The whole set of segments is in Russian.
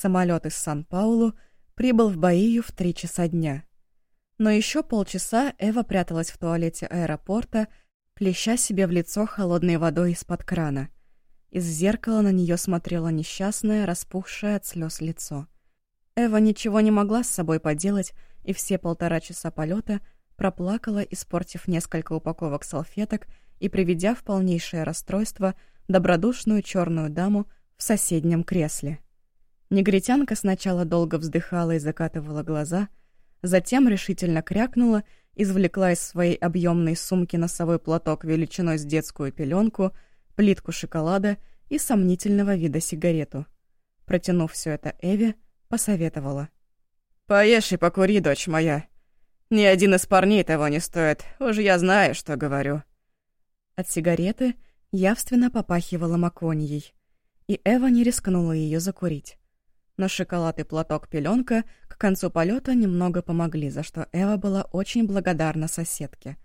Самолет из Сан-Паулу прибыл в Баию в три часа дня. Но еще полчаса Эва пряталась в туалете аэропорта, плеща себе в лицо холодной водой из-под крана. Из зеркала на нее смотрело несчастное, распухшее от слез лицо. Эва ничего не могла с собой поделать, и все полтора часа полета проплакала, испортив несколько упаковок салфеток и приведя в полнейшее расстройство добродушную черную даму в соседнем кресле. Негритянка сначала долго вздыхала и закатывала глаза, затем решительно крякнула, извлекла из своей объемной сумки носовой платок величиной с детскую пеленку, плитку шоколада и сомнительного вида сигарету. Протянув все это Эве, посоветовала. «Поешь и покури, дочь моя. Ни один из парней того не стоит, уж я знаю, что говорю». От сигареты явственно попахивала маконьей, и Эва не рискнула ее закурить но шоколад и платок пеленка к концу полета немного помогли, за что Эва была очень благодарна соседке.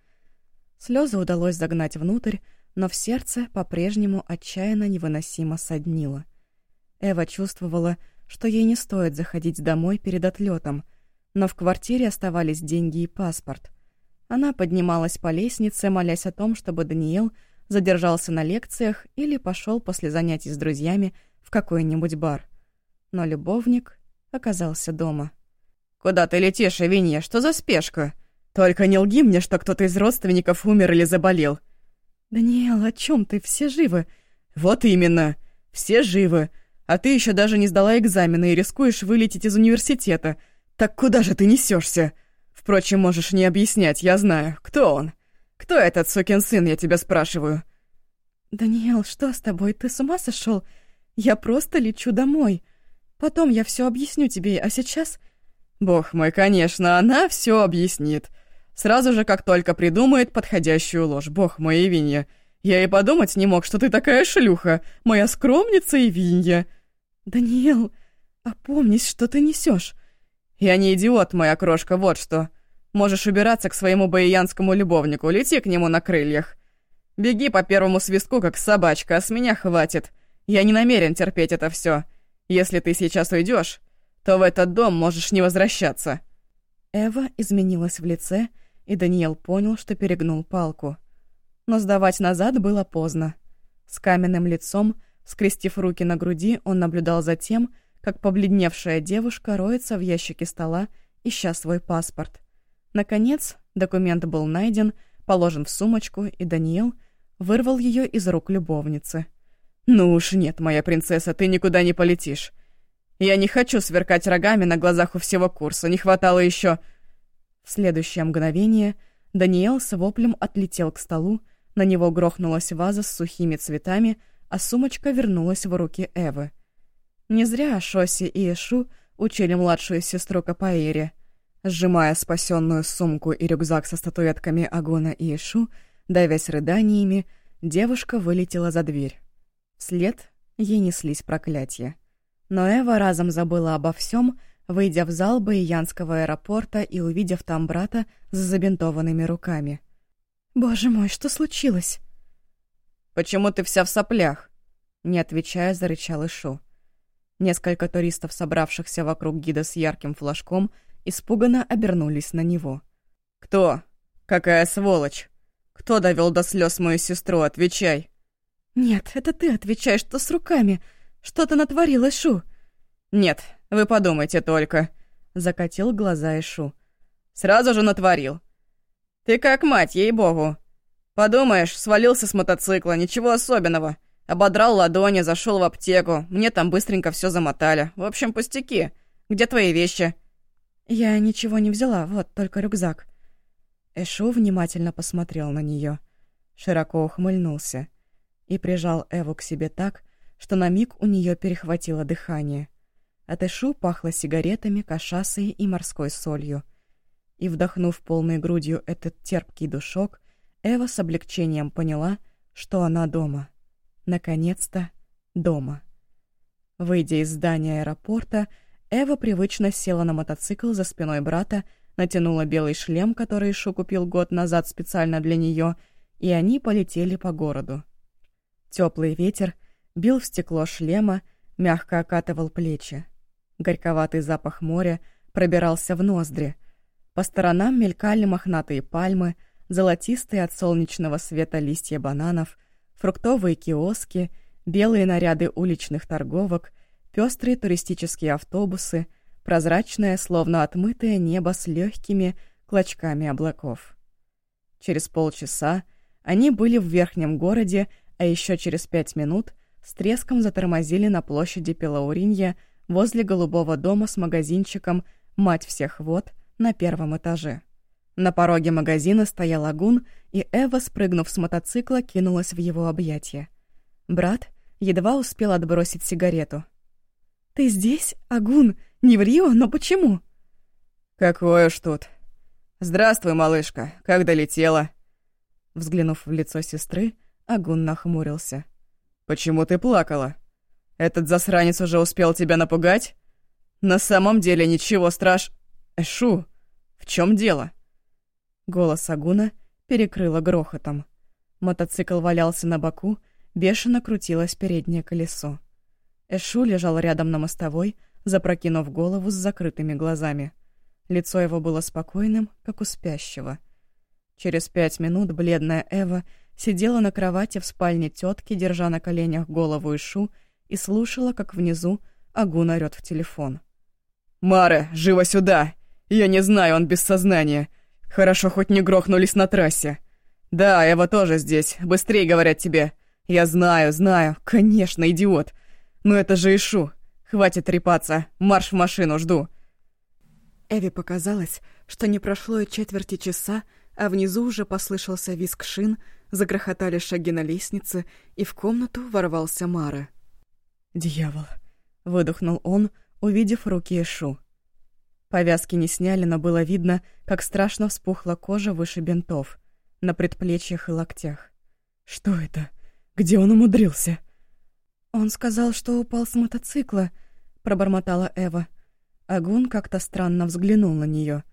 Слезы удалось загнать внутрь, но в сердце по-прежнему отчаянно невыносимо соднило. Эва чувствовала, что ей не стоит заходить домой перед отлетом, но в квартире оставались деньги и паспорт. Она поднималась по лестнице, молясь о том, чтобы Даниэл задержался на лекциях или пошел после занятий с друзьями в какой-нибудь бар но любовник оказался дома. «Куда ты летишь, Эвинья? Что за спешка? Только не лги мне, что кто-то из родственников умер или заболел». «Даниэл, о чем ты? Все живы?» «Вот именно. Все живы. А ты еще даже не сдала экзамены и рискуешь вылететь из университета. Так куда же ты несешься? Впрочем, можешь не объяснять, я знаю. Кто он? Кто этот сукин сын, я тебя спрашиваю?» «Даниэл, что с тобой? Ты с ума сошел? Я просто лечу домой. Потом я все объясню тебе, а сейчас...» «Бог мой, конечно, она все объяснит. Сразу же, как только придумает подходящую ложь. Бог мой, Ивинья. Я и подумать не мог, что ты такая шлюха, моя скромница Ивинья». «Даниэл, опомнись, что ты несешь. «Я не идиот, моя крошка, вот что. Можешь убираться к своему баиянскому любовнику, лети к нему на крыльях. Беги по первому свистку, как собачка, а с меня хватит. Я не намерен терпеть это все. Если ты сейчас уйдешь, то в этот дом можешь не возвращаться». Эва изменилась в лице, и Даниэл понял, что перегнул палку. Но сдавать назад было поздно. С каменным лицом, скрестив руки на груди, он наблюдал за тем, как побледневшая девушка роется в ящике стола, ища свой паспорт. Наконец, документ был найден, положен в сумочку, и Даниэл вырвал ее из рук любовницы. «Ну уж нет, моя принцесса, ты никуда не полетишь. Я не хочу сверкать рогами на глазах у всего курса, не хватало еще. В следующее мгновение Даниэл с воплем отлетел к столу, на него грохнулась ваза с сухими цветами, а сумочка вернулась в руки Эвы. Не зря Шоси и Эшу учили младшую сестру Капаэре. Сжимая спасенную сумку и рюкзак со статуэтками Агона и Эшу, давясь рыданиями, девушка вылетела за дверь. Вслед ей неслись проклятия. Но Эва разом забыла обо всем, выйдя в зал Баиянского аэропорта и увидев там брата с забинтованными руками. «Боже мой, что случилось?» «Почему ты вся в соплях?» Не отвечая, зарычал Ишу. Несколько туристов, собравшихся вокруг гида с ярким флажком, испуганно обернулись на него. «Кто? Какая сволочь? Кто довел до слез мою сестру? Отвечай!» «Нет, это ты отвечаешь, что с руками. Что ты натворил, Ишу?» «Нет, вы подумайте только», — закатил глаза Ишу. «Сразу же натворил. Ты как мать, ей-богу. Подумаешь, свалился с мотоцикла, ничего особенного. Ободрал ладони, зашел в аптеку, мне там быстренько все замотали. В общем, пустяки. Где твои вещи?» «Я ничего не взяла, вот только рюкзак». Эшу внимательно посмотрел на нее, широко ухмыльнулся и прижал Эву к себе так, что на миг у нее перехватило дыхание. От Эшу пахло сигаретами, кашасой и морской солью. И, вдохнув полной грудью этот терпкий душок, Эва с облегчением поняла, что она дома. Наконец-то дома. Выйдя из здания аэропорта, Эва привычно села на мотоцикл за спиной брата, натянула белый шлем, который Шу купил год назад специально для нее, и они полетели по городу. Теплый ветер бил в стекло шлема, мягко окатывал плечи. Горьковатый запах моря пробирался в ноздри. По сторонам мелькали мохнатые пальмы, золотистые от солнечного света листья бананов, фруктовые киоски, белые наряды уличных торговок, пестрые туристические автобусы, прозрачное, словно отмытое небо с легкими клочками облаков. Через полчаса они были в верхнем городе, а еще через пять минут с треском затормозили на площади Пелауринья возле голубого дома с магазинчиком «Мать всех вод» на первом этаже. На пороге магазина стоял Агун, и Эва, спрыгнув с мотоцикла, кинулась в его объятия. Брат едва успел отбросить сигарету. «Ты здесь, Агун? Не в Рио, но почему?» «Какое ж тут. Здравствуй, малышка, как долетела?» Взглянув в лицо сестры, Агун нахмурился. «Почему ты плакала? Этот засранец уже успел тебя напугать? На самом деле ничего страш... Эшу, в чем дело?» Голос Агуна перекрыло грохотом. Мотоцикл валялся на боку, бешено крутилось переднее колесо. Эшу лежал рядом на мостовой, запрокинув голову с закрытыми глазами. Лицо его было спокойным, как у спящего. Через пять минут бледная Эва сидела на кровати в спальне тетки, держа на коленях голову Ишу, и слушала, как внизу Агун орёт в телефон. «Мара, живо сюда! Я не знаю, он без сознания. Хорошо, хоть не грохнулись на трассе. Да, Эва тоже здесь. Быстрее, говорят тебе. Я знаю, знаю. Конечно, идиот. Но это же Ишу. Хватит трепаться. Марш в машину, жду. Эви показалось, что не прошло и четверти часа, а внизу уже послышался визг шин, загрохотали шаги на лестнице, и в комнату ворвался Мара. «Дьявол!» — выдохнул он, увидев руки Эшу. Повязки не сняли, но было видно, как страшно вспухла кожа выше бинтов, на предплечьях и локтях. «Что это? Где он умудрился?» «Он сказал, что упал с мотоцикла», — пробормотала Эва. Агун как-то странно взглянул на нее,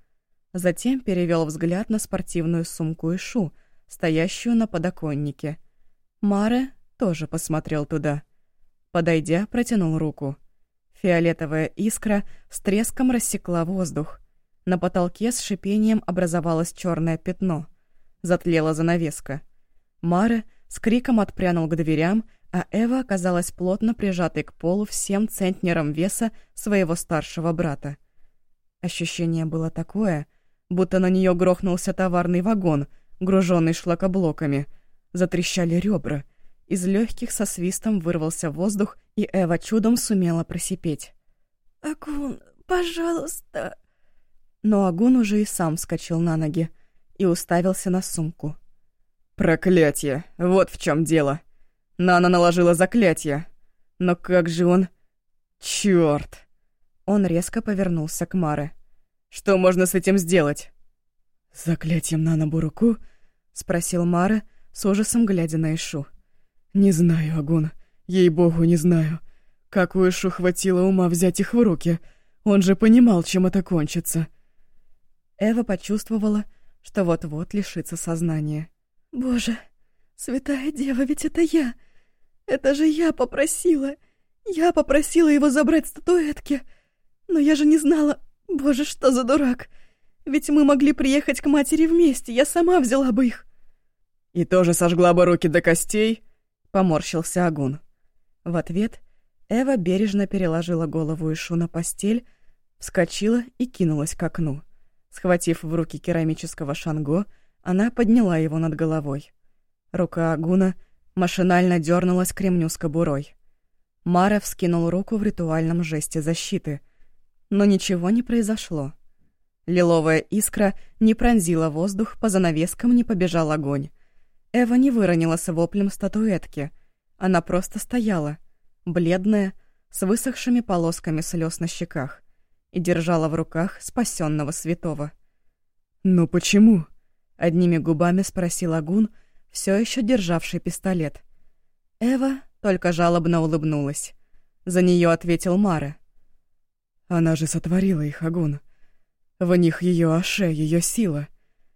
Затем перевел взгляд на спортивную сумку Ишу, стоящую на подоконнике. Маре тоже посмотрел туда. Подойдя, протянул руку. Фиолетовая искра с треском рассекла воздух. На потолке с шипением образовалось черное пятно. Затлела занавеска. Маре с криком отпрянул к дверям, а Эва оказалась плотно прижатой к полу всем центнером веса своего старшего брата. Ощущение было такое, будто на нее грохнулся товарный вагон, груженный шлакоблоками. Затрещали ребра. Из легких со свистом вырвался воздух, и Эва чудом сумела просипеть. «Агун, пожалуйста!» Но Агун уже и сам вскочил на ноги и уставился на сумку. «Проклятие! Вот в чем дело! Нана наложила заклятие! Но как же он... Чёрт!» Он резко повернулся к Маре. «Что можно с этим сделать?» «Заклятием Нана Буруку?» — спросил Мара, с ужасом глядя на Ишу. «Не знаю, Агун. Ей-богу, не знаю. Как у Ишу хватило ума взять их в руки? Он же понимал, чем это кончится». Эва почувствовала, что вот-вот лишится сознания. «Боже, святая дева, ведь это я! Это же я попросила! Я попросила его забрать статуэтки! Но я же не знала... Боже, что за дурак! Ведь мы могли приехать к матери вместе, я сама взяла бы их!» «И тоже сожгла бы руки до костей?» — поморщился Агун. В ответ Эва бережно переложила голову Ишу на постель, вскочила и кинулась к окну. Схватив в руки керамического шанго, она подняла его над головой. Рука Агуна машинально дернулась к ремню с кобурой. Мара вскинул руку в ритуальном жесте защиты, но ничего не произошло. Лиловая искра не пронзила воздух, по занавескам не побежал огонь. Эва не выронила с воплем статуэтки — она просто стояла, бледная, с высохшими полосками слез на щеках, и держала в руках спасенного святого. «Ну почему?» — одними губами спросил Агун, все еще державший пистолет. Эва только жалобно улыбнулась. За нее ответил Мара. «Она же сотворила их, Агун. В них ее аше, ее сила.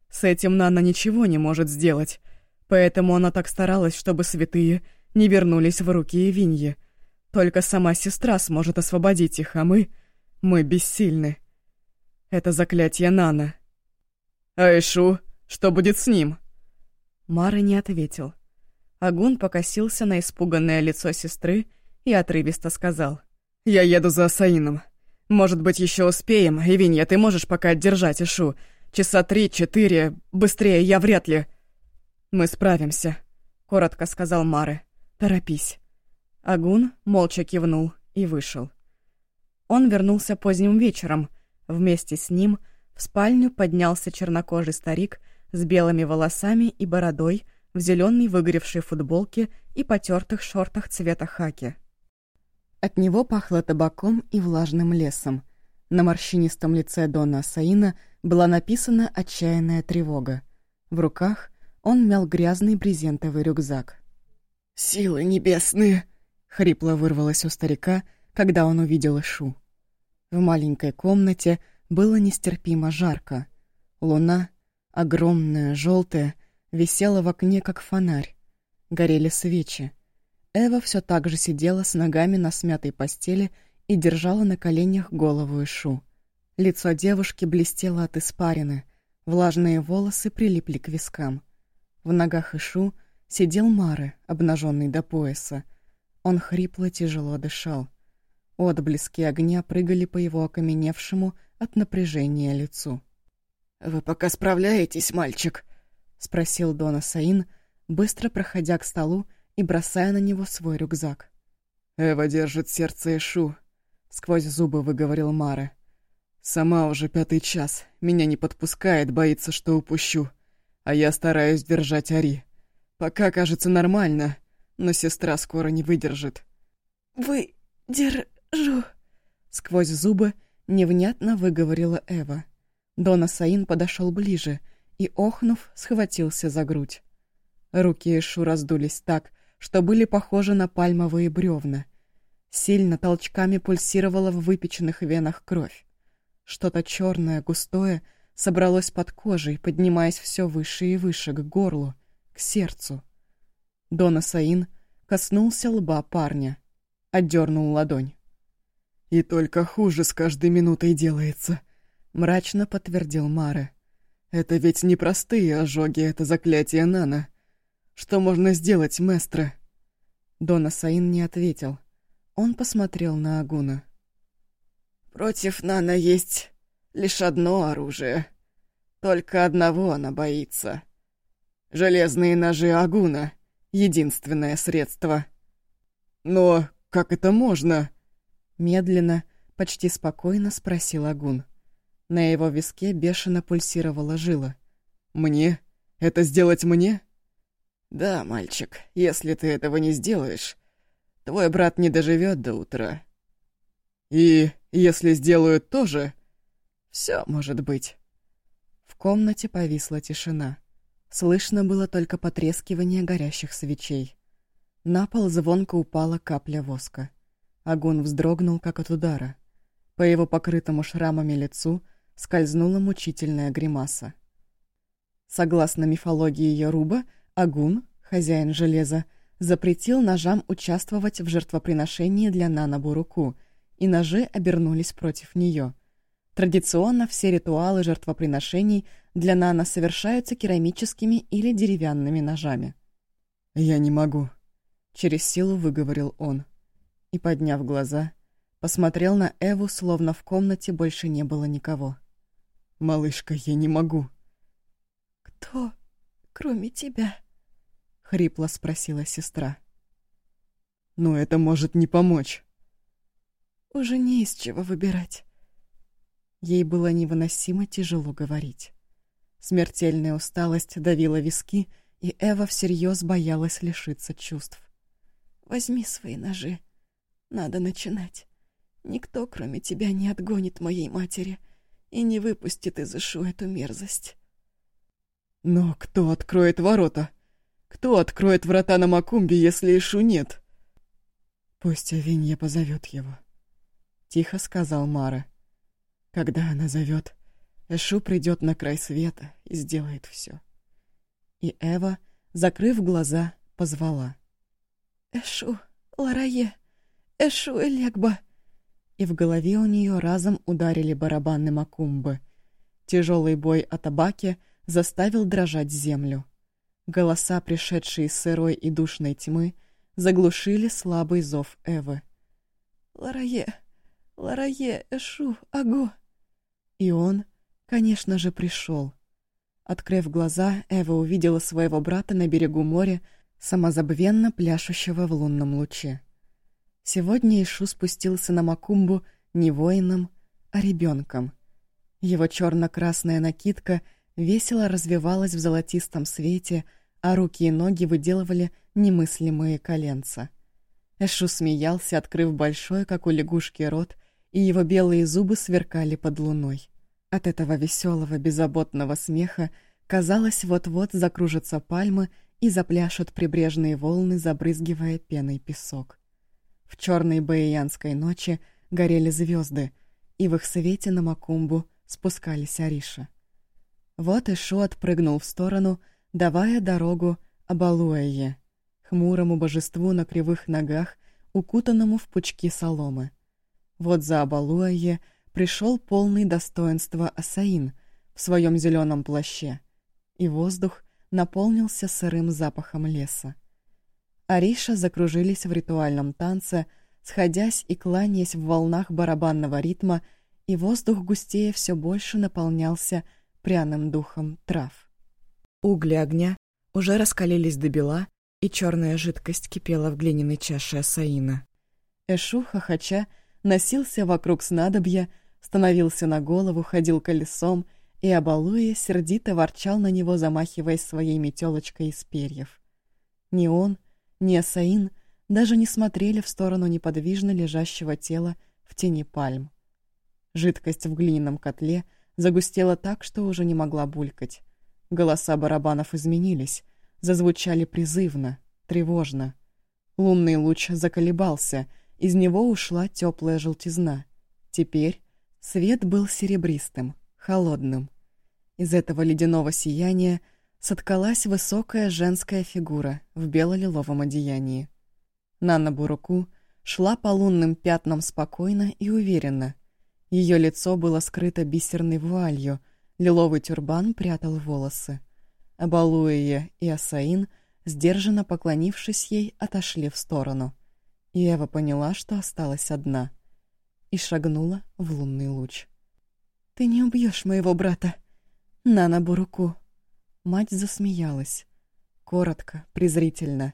С этим Нана ничего не может сделать, поэтому она так старалась, чтобы святые не вернулись в руки Евиньи. Только сама сестра сможет освободить их, а мы... Мы бессильны. Это заклятие Нана. Айшу, что будет с ним? Мара не ответил. Агун покосился на испуганное лицо сестры и отрывисто сказал. «Я еду за Асаином. Может быть, еще успеем, Ивинья, ты можешь пока держать Ишу. Часа три-четыре, быстрее я вряд ли...» «Мы справимся», — коротко сказал Мары. «Торопись». Агун молча кивнул и вышел. Он вернулся поздним вечером. Вместе с ним в спальню поднялся чернокожий старик с белыми волосами и бородой, в зеленой выгоревшей футболке и потертых шортах цвета хаки. От него пахло табаком и влажным лесом. На морщинистом лице Дона Саина была написана отчаянная тревога. В руках он мял грязный брезентовый рюкзак. «Силы небесные!» — хрипло вырвалось у старика, когда он увидел Шу. В маленькой комнате было нестерпимо жарко. Луна, огромная, желтая, висела в окне, как фонарь. Горели свечи. Эва все так же сидела с ногами на смятой постели и держала на коленях голову Ишу. Лицо девушки блестело от испарины, влажные волосы прилипли к вискам. В ногах Ишу сидел Мары, обнаженный до пояса. Он хрипло тяжело дышал. Отблески огня прыгали по его окаменевшему от напряжения лицу. «Вы пока справляетесь, мальчик?» — спросил Дона Саин, быстро проходя к столу и бросая на него свой рюкзак. «Эва держит сердце Ишу», — сквозь зубы выговорил Мара. «Сама уже пятый час, меня не подпускает, боится, что упущу, а я стараюсь держать Ари. Пока кажется нормально, но сестра скоро не выдержит». «Вы держу...» Сквозь зубы невнятно выговорила Эва. Дона Саин подошел ближе и, охнув, схватился за грудь. Руки Ишу раздулись так, что были похожи на пальмовые бревна. Сильно толчками пульсировала в выпеченных венах кровь. Что-то черное, густое, собралось под кожей, поднимаясь все выше и выше, к горлу, к сердцу. Дона Саин коснулся лба парня, отдернул ладонь. «И только хуже с каждой минутой делается», мрачно подтвердил Мары. «Это ведь не простые ожоги, это заклятие Нана. Что можно сделать, мэстро?» Дона Саин не ответил. Он посмотрел на Агуна. «Против Нана есть лишь одно оружие. Только одного она боится. Железные ножи Агуна — единственное средство». «Но как это можно?» Медленно, почти спокойно спросил Агун. На его виске бешено пульсировала жила. «Мне? Это сделать мне?» «Да, мальчик, если ты этого не сделаешь, твой брат не доживет до утра». «И если сделают тоже?» «Все может быть». В комнате повисла тишина. Слышно было только потрескивание горящих свечей. На пол звонко упала капля воска. Огонь вздрогнул, как от удара. По его покрытому шрамами лицу — скользнула мучительная гримаса. Согласно мифологии Яруба, Агун, хозяин железа, запретил ножам участвовать в жертвоприношении для Нана Буруку, и ножи обернулись против нее. Традиционно все ритуалы жертвоприношений для Нана совершаются керамическими или деревянными ножами. «Я не могу», — через силу выговорил он. И, подняв глаза, посмотрел на Эву, словно в комнате больше не было никого. «Малышка, я не могу». «Кто, кроме тебя?» — хрипло спросила сестра. «Но это может не помочь». «Уже не из чего выбирать». Ей было невыносимо тяжело говорить. Смертельная усталость давила виски, и Эва всерьез боялась лишиться чувств. «Возьми свои ножи. Надо начинать. Никто, кроме тебя, не отгонит моей матери и не выпустит из Ишу эту мерзость. Но кто откроет ворота? Кто откроет врата на Макумбе, если Ишу нет? Пусть Авинья позовет его. Тихо сказал Мара. Когда она зовет, Эшу придет на край света и сделает все. И Эва, закрыв глаза, позвала. «Эшу, Ларае, Эшу Элегба!» и в голове у нее разом ударили барабаны Макумбы. Тяжелый бой о табаке заставил дрожать землю. Голоса, пришедшие из сырой и душной тьмы, заглушили слабый зов Эвы. «Ларае! Ларае! Эшу! Аго!» И он, конечно же, пришел. Открыв глаза, Эва увидела своего брата на берегу моря, самозабвенно пляшущего в лунном луче. Сегодня Ишу спустился на Макумбу не воином, а ребенком. Его черно-красная накидка весело развивалась в золотистом свете, а руки и ноги выделывали немыслимые коленца. Эшу смеялся, открыв большой, как у лягушки, рот, и его белые зубы сверкали под луной. От этого веселого, беззаботного смеха казалось, вот-вот закружатся пальмы и запляшут прибрежные волны, забрызгивая пеной песок. В черной баиянской ночи горели звезды, и в их свете на Макумбу спускались Ариша. Вот Ишу отпрыгнул в сторону, давая дорогу Абалуэе, хмурому божеству на кривых ногах, укутанному в пучки соломы. Вот за Абалуэе пришел полный достоинства Асаин в своем зеленом плаще, и воздух наполнился сырым запахом леса. Ариша закружились в ритуальном танце, сходясь и кланяясь в волнах барабанного ритма, и воздух густее все больше наполнялся пряным духом трав. Угли огня уже раскалились до бела, и черная жидкость кипела в глиняной чаше Асаина. Эшу, хохоча, носился вокруг снадобья, становился на голову, ходил колесом и, обалуя, сердито ворчал на него, замахиваясь своей метелочкой из перьев. Ни он, ни Асаин даже не смотрели в сторону неподвижно лежащего тела в тени пальм. Жидкость в глиняном котле загустела так, что уже не могла булькать. Голоса барабанов изменились, зазвучали призывно, тревожно. Лунный луч заколебался, из него ушла теплая желтизна. Теперь Свет был серебристым, холодным. Из этого ледяного сияния соткалась высокая женская фигура в бело-лиловом одеянии. Нана Буруку шла по лунным пятнам спокойно и уверенно. Ее лицо было скрыто бисерной вуалью, лиловый тюрбан прятал волосы. Абалуия и Асаин, сдержанно поклонившись ей, отошли в сторону. И Эва поняла, что осталась одна — и шагнула в лунный луч. «Ты не убьешь моего брата! На набу руку!» Мать засмеялась. Коротко, презрительно.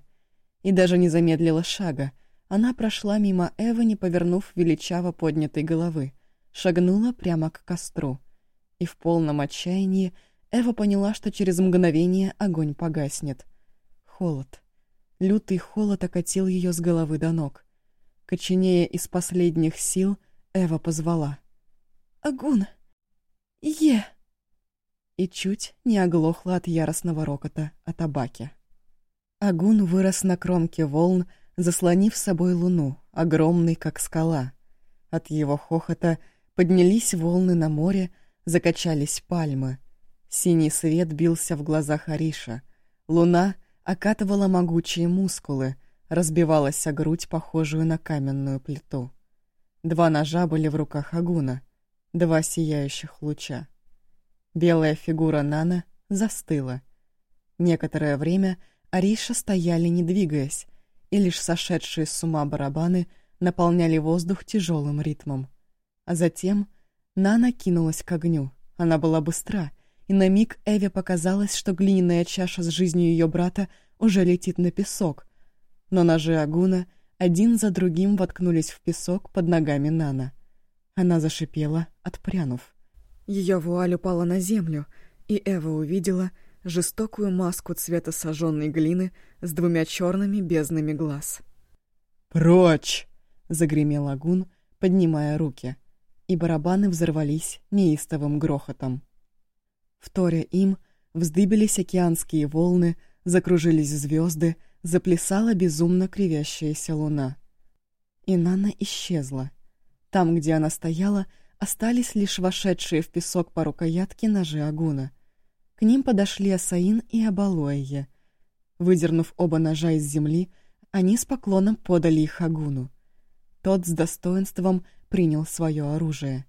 И даже не замедлила шага. Она прошла мимо Эвы, не повернув величаво поднятой головы. Шагнула прямо к костру. И в полном отчаянии Эва поняла, что через мгновение огонь погаснет. Холод. Лютый холод окатил ее с головы до ног. Коченея из последних сил, Эва позвала. «Агун! Е!» И чуть не оглохла от яростного рокота о табаке. Агун вырос на кромке волн, заслонив собой луну, огромный, как скала. От его хохота поднялись волны на море, закачались пальмы. Синий свет бился в глазах Ариша. Луна окатывала могучие мускулы, разбивалась о грудь, похожую на каменную плиту. Два ножа были в руках Агуна, два сияющих луча. Белая фигура Нана застыла. Некоторое время Ариша стояли, не двигаясь, и лишь сошедшие с ума барабаны наполняли воздух тяжелым ритмом. А затем Нана кинулась к огню. Она была быстра, и на миг Эве показалось, что глиняная чаша с жизнью ее брата уже летит на песок, но ножи Агуна один за другим воткнулись в песок под ногами Нана. Она зашипела, отпрянув. Ее вуаль упала на землю, и Эва увидела жестокую маску цвета сожженной глины с двумя черными безднами глаз. «Прочь!» — загремел Агун, поднимая руки, и барабаны взорвались неистовым грохотом. Вторя им вздыбились океанские волны, закружились звезды, заплясала безумно кривящаяся луна. И Нана исчезла. Там, где она стояла, остались лишь вошедшие в песок по рукоятке ножи Агуна. К ним подошли Асаин и Абалуэйе. Выдернув оба ножа из земли, они с поклоном подали их Агуну. Тот с достоинством принял свое оружие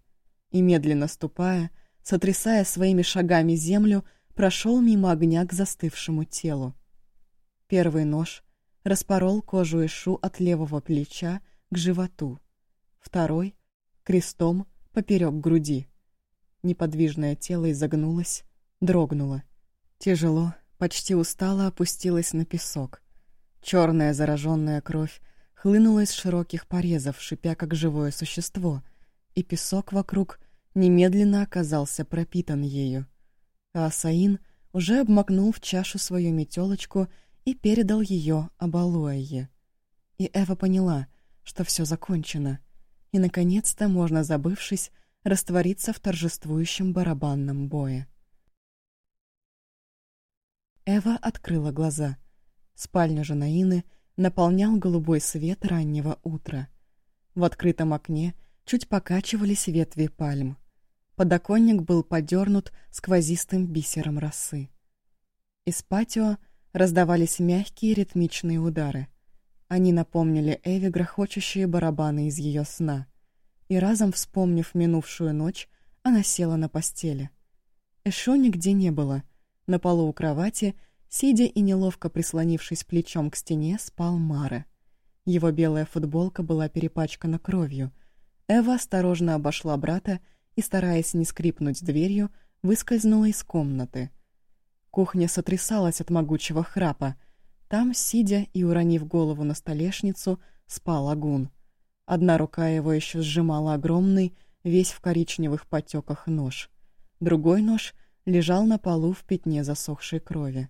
и, медленно ступая, сотрясая своими шагами землю, прошел мимо огня к застывшему телу. Первый нож распорол кожу Ишу от левого плеча к животу, второй — крестом поперек груди. Неподвижное тело изогнулось, дрогнуло. Тяжело, почти устало опустилось на песок. Черная зараженная кровь хлынула из широких порезов, шипя как живое существо, и песок вокруг немедленно оказался пропитан ею. А Асаин уже обмакнул в чашу свою метелочку и передал ее Абалуае. И Эва поняла, что все закончено, и, наконец-то, можно, забывшись, раствориться в торжествующем барабанном бое. Эва открыла глаза. Спальня Жанаины наполнял голубой свет раннего утра. В открытом окне чуть покачивались ветви пальм. Подоконник был подернут сквозистым бисером росы. Из патио раздавались мягкие ритмичные удары. Они напомнили Эви грохочущие барабаны из ее сна. И разом вспомнив минувшую ночь, она села на постели. Эшо нигде не было. На полу у кровати, сидя и неловко прислонившись плечом к стене, спал Мара. Его белая футболка была перепачкана кровью. Эва осторожно обошла брата и, стараясь не скрипнуть дверью, выскользнула из комнаты. Кухня сотрясалась от могучего храпа. Там, сидя и уронив голову на столешницу, спал Агун. Одна рука его еще сжимала огромный, весь в коричневых потеках нож. Другой нож лежал на полу в пятне засохшей крови.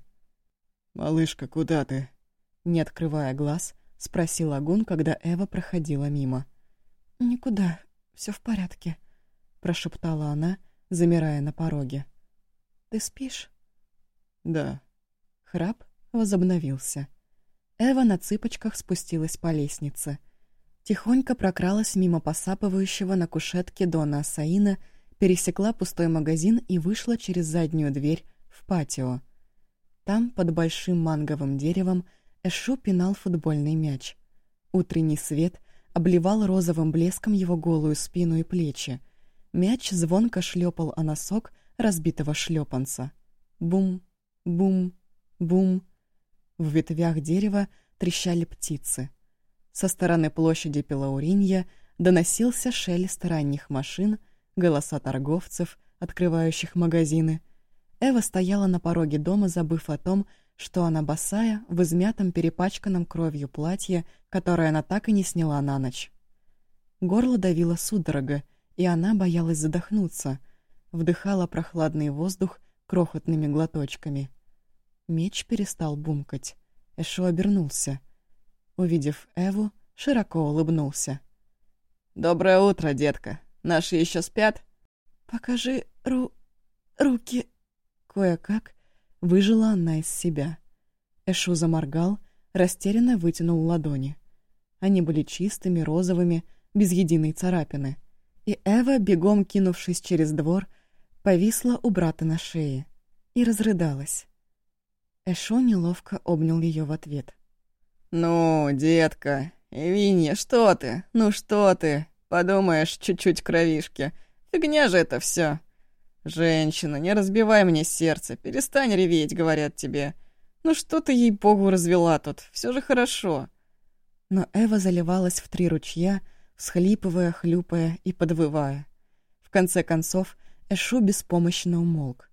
«Малышка, куда ты?» Не открывая глаз, спросил Агун, когда Эва проходила мимо. «Никуда, все в порядке», — прошептала она, замирая на пороге. «Ты спишь?» «Да». Храп возобновился. Эва на цыпочках спустилась по лестнице. Тихонько прокралась мимо посапывающего на кушетке Дона Асаина пересекла пустой магазин и вышла через заднюю дверь в патио. Там, под большим манговым деревом, Эшу пинал футбольный мяч. Утренний свет обливал розовым блеском его голую спину и плечи. Мяч звонко шлепал о носок разбитого шлепанца. Бум, бум, бум. В ветвях дерева трещали птицы. Со стороны площади Пелауринья доносился шелест ранних машин — голоса торговцев, открывающих магазины. Эва стояла на пороге дома, забыв о том, что она босая, в измятом перепачканном кровью платье, которое она так и не сняла на ночь. Горло давило судорога, и она боялась задохнуться, вдыхала прохладный воздух крохотными глоточками. Меч перестал бумкать. Эшо обернулся. Увидев Эву, широко улыбнулся. «Доброе утро, детка!» Наши еще спят?» «Покажи ру... руки...» Кое-как выжила она из себя. Эшу заморгал, растерянно вытянул ладони. Они были чистыми, розовыми, без единой царапины. И Эва, бегом кинувшись через двор, повисла у брата на шее и разрыдалась. Эшо неловко обнял ее в ответ. «Ну, детка, Винни, что ты? Ну что ты? Подумаешь, чуть-чуть кровишки. Фигня же это все. Женщина, не разбивай мне сердце, перестань реветь, говорят тебе. Ну что ты ей-богу развела тут, все же хорошо. Но Эва заливалась в три ручья, всхлипывая, хлюпая и подвывая. В конце концов, Эшу беспомощно умолк.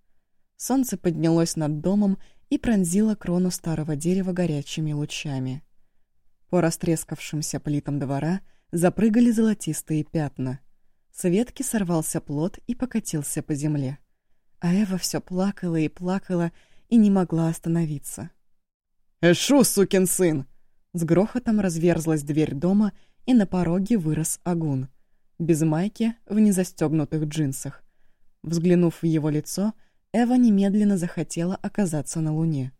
Солнце поднялось над домом и пронзило крону старого дерева горячими лучами. По растрескавшимся плитам двора — запрыгали золотистые пятна. С ветки сорвался плод и покатился по земле. А Эва все плакала и плакала и не могла остановиться. «Эшу, сукин сын!» С грохотом разверзлась дверь дома, и на пороге вырос Агун. Без майки, в незастегнутых джинсах. Взглянув в его лицо, Эва немедленно захотела оказаться на луне.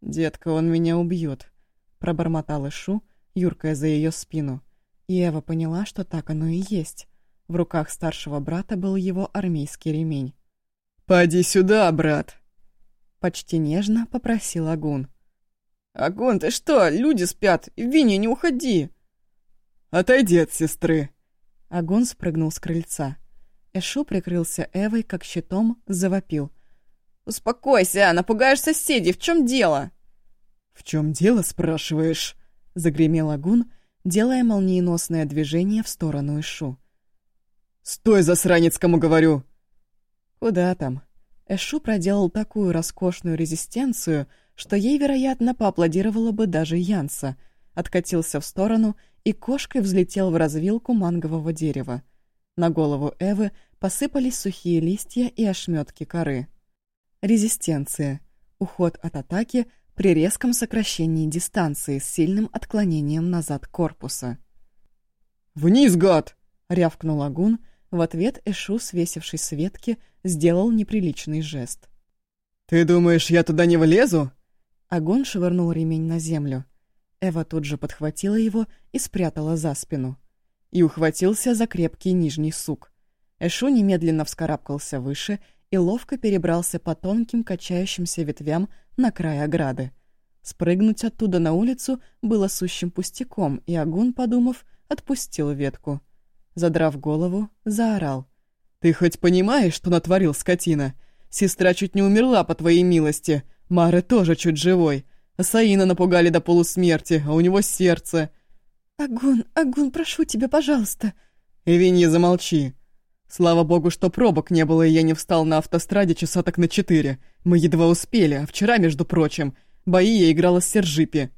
«Детка, он меня убьет», — пробормотал Ишу, юркая за ее спину. И Эва поняла, что так оно и есть. В руках старшего брата был его армейский ремень. «Поди сюда, брат!» Почти нежно попросил Агун. «Агун, ты что? Люди спят! Винни, не уходи!» «Отойди от сестры!» Агун спрыгнул с крыльца. Эшу прикрылся Эвой, как щитом, завопил. «Успокойся, напугаешь соседей, в чем дело?» «В чем дело, спрашиваешь?» — загремел Агун, делая молниеносное движение в сторону Эшу. «Стой, засранец, кому говорю!» «Куда там?» Эшу проделал такую роскошную резистенцию, что ей, вероятно, поаплодировала бы даже Янса, откатился в сторону и кошкой взлетел в развилку мангового дерева. На голову Эвы посыпались сухие листья и ошметки коры. Резистенция. Уход от атаки при резком сокращении дистанции с сильным отклонением назад корпуса. «Вниз, гад!» — рявкнул Агун. В ответ Эшу, свесившись с ветки, сделал неприличный жест. «Ты думаешь, я туда не влезу?» Агун швырнул ремень на землю. Эва тут же подхватила его и спрятала за спину. И ухватился за крепкий нижний сук. Эшу немедленно вскарабкался выше и ловко перебрался по тонким качающимся ветвям на край ограды. Спрыгнуть оттуда на улицу было сущим пустяком, и Агун, подумав, отпустил ветку. Задрав голову, заорал. «Ты хоть понимаешь, что натворил скотина? Сестра чуть не умерла по твоей милости. Мары тоже чуть живой. Саина напугали до полусмерти, а у него сердце. «Агун, Агун, прошу тебя, пожалуйста!» «Эвинья, замолчи!» Слава богу, что пробок не было, и я не встал на автостраде часа так на четыре. Мы едва успели, а вчера, между прочим, бои я играла с Сержипи.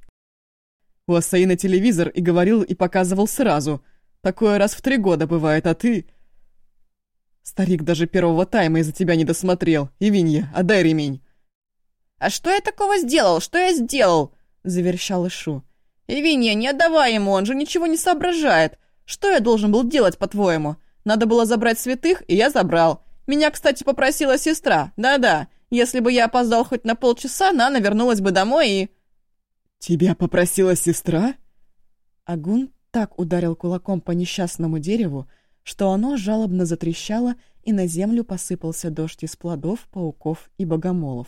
У Асаина телевизор и говорил, и показывал сразу. Такое раз в три года бывает, а ты... Старик даже первого тайма из-за тебя не досмотрел. Ивинья, отдай ремень. «А что я такого сделал? Что я сделал?» — заверещал Ишу. «Ивинья, не отдавай ему, он же ничего не соображает. Что я должен был делать, по-твоему? Надо было забрать святых, и я забрал. Меня, кстати, попросила сестра. Да-да, если бы я опоздал хоть на полчаса, Нана вернулась бы домой и...» «Тебя попросила сестра?» Агун так ударил кулаком по несчастному дереву, что оно жалобно затрещало, и на землю посыпался дождь из плодов, пауков и богомолов.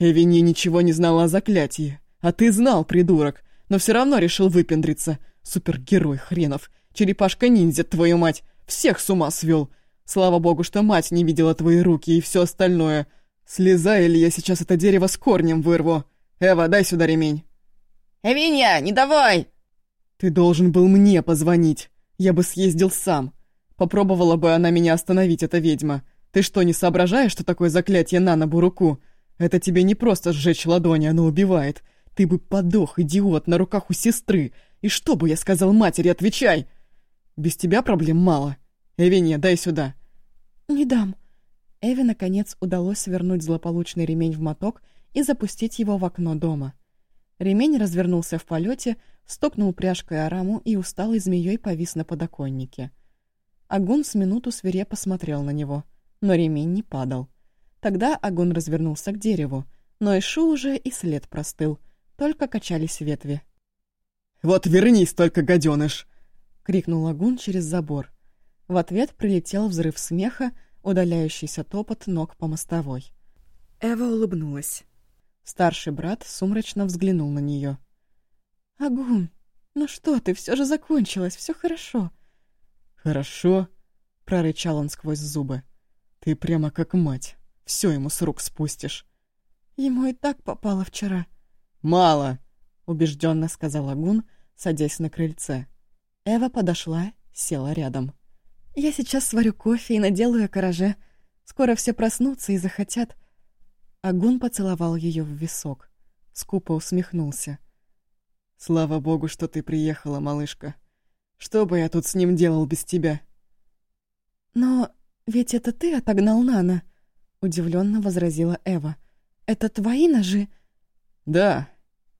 Эвини ничего не знала о заклятии. А ты знал, придурок, но все равно решил выпендриться. Супергерой хренов. Черепашка-ниндзя, твою мать. Всех с ума свел. Слава богу, что мать не видела твои руки и все остальное. Слезай, или я сейчас это дерево с корнем вырву. Эва, дай сюда ремень. Эвинья, не давай! Ты должен был мне позвонить. Я бы съездил сам. Попробовала бы она меня остановить, эта ведьма. Ты что, не соображаешь, что такое заклятие на набу руку? Это тебе не просто сжечь ладони, оно убивает. Ты бы подох, идиот, на руках у сестры. И что бы я сказал матери, отвечай! Без тебя проблем мало. Эвине, дай сюда. Не дам. Эви, наконец, удалось свернуть злополучный ремень в моток и запустить его в окно дома. Ремень развернулся в полете, стукнул пряжкой о раму и усталой змеей повис на подоконнике. Агун с минуту свирепо смотрел на него, но ремень не падал. Тогда огонь развернулся к дереву, но Ишу уже и след простыл, только качались ветви. «Вот вернись только, гаденыш!» — крикнул Агун через забор. В ответ прилетел взрыв смеха, удаляющийся топот ног по мостовой. Эва улыбнулась. Старший брат сумрачно взглянул на нее. «Агун, ну что ты, все же закончилось, все хорошо». «Хорошо», — прорычал он сквозь зубы. «Ты прямо как мать» все ему с рук спустишь. Ему и так попало вчера. Мало, убежденно сказал Агун, садясь на крыльце. Эва подошла, села рядом. Я сейчас сварю кофе и наделаю кораже. Скоро все проснутся и захотят. Агун поцеловал ее в висок. Скупо усмехнулся. «Слава богу, что ты приехала, малышка. Что бы я тут с ним делал без тебя?» «Но ведь это ты отогнал Нана», — удивленно возразила Эва. «Это твои ножи?» «Да,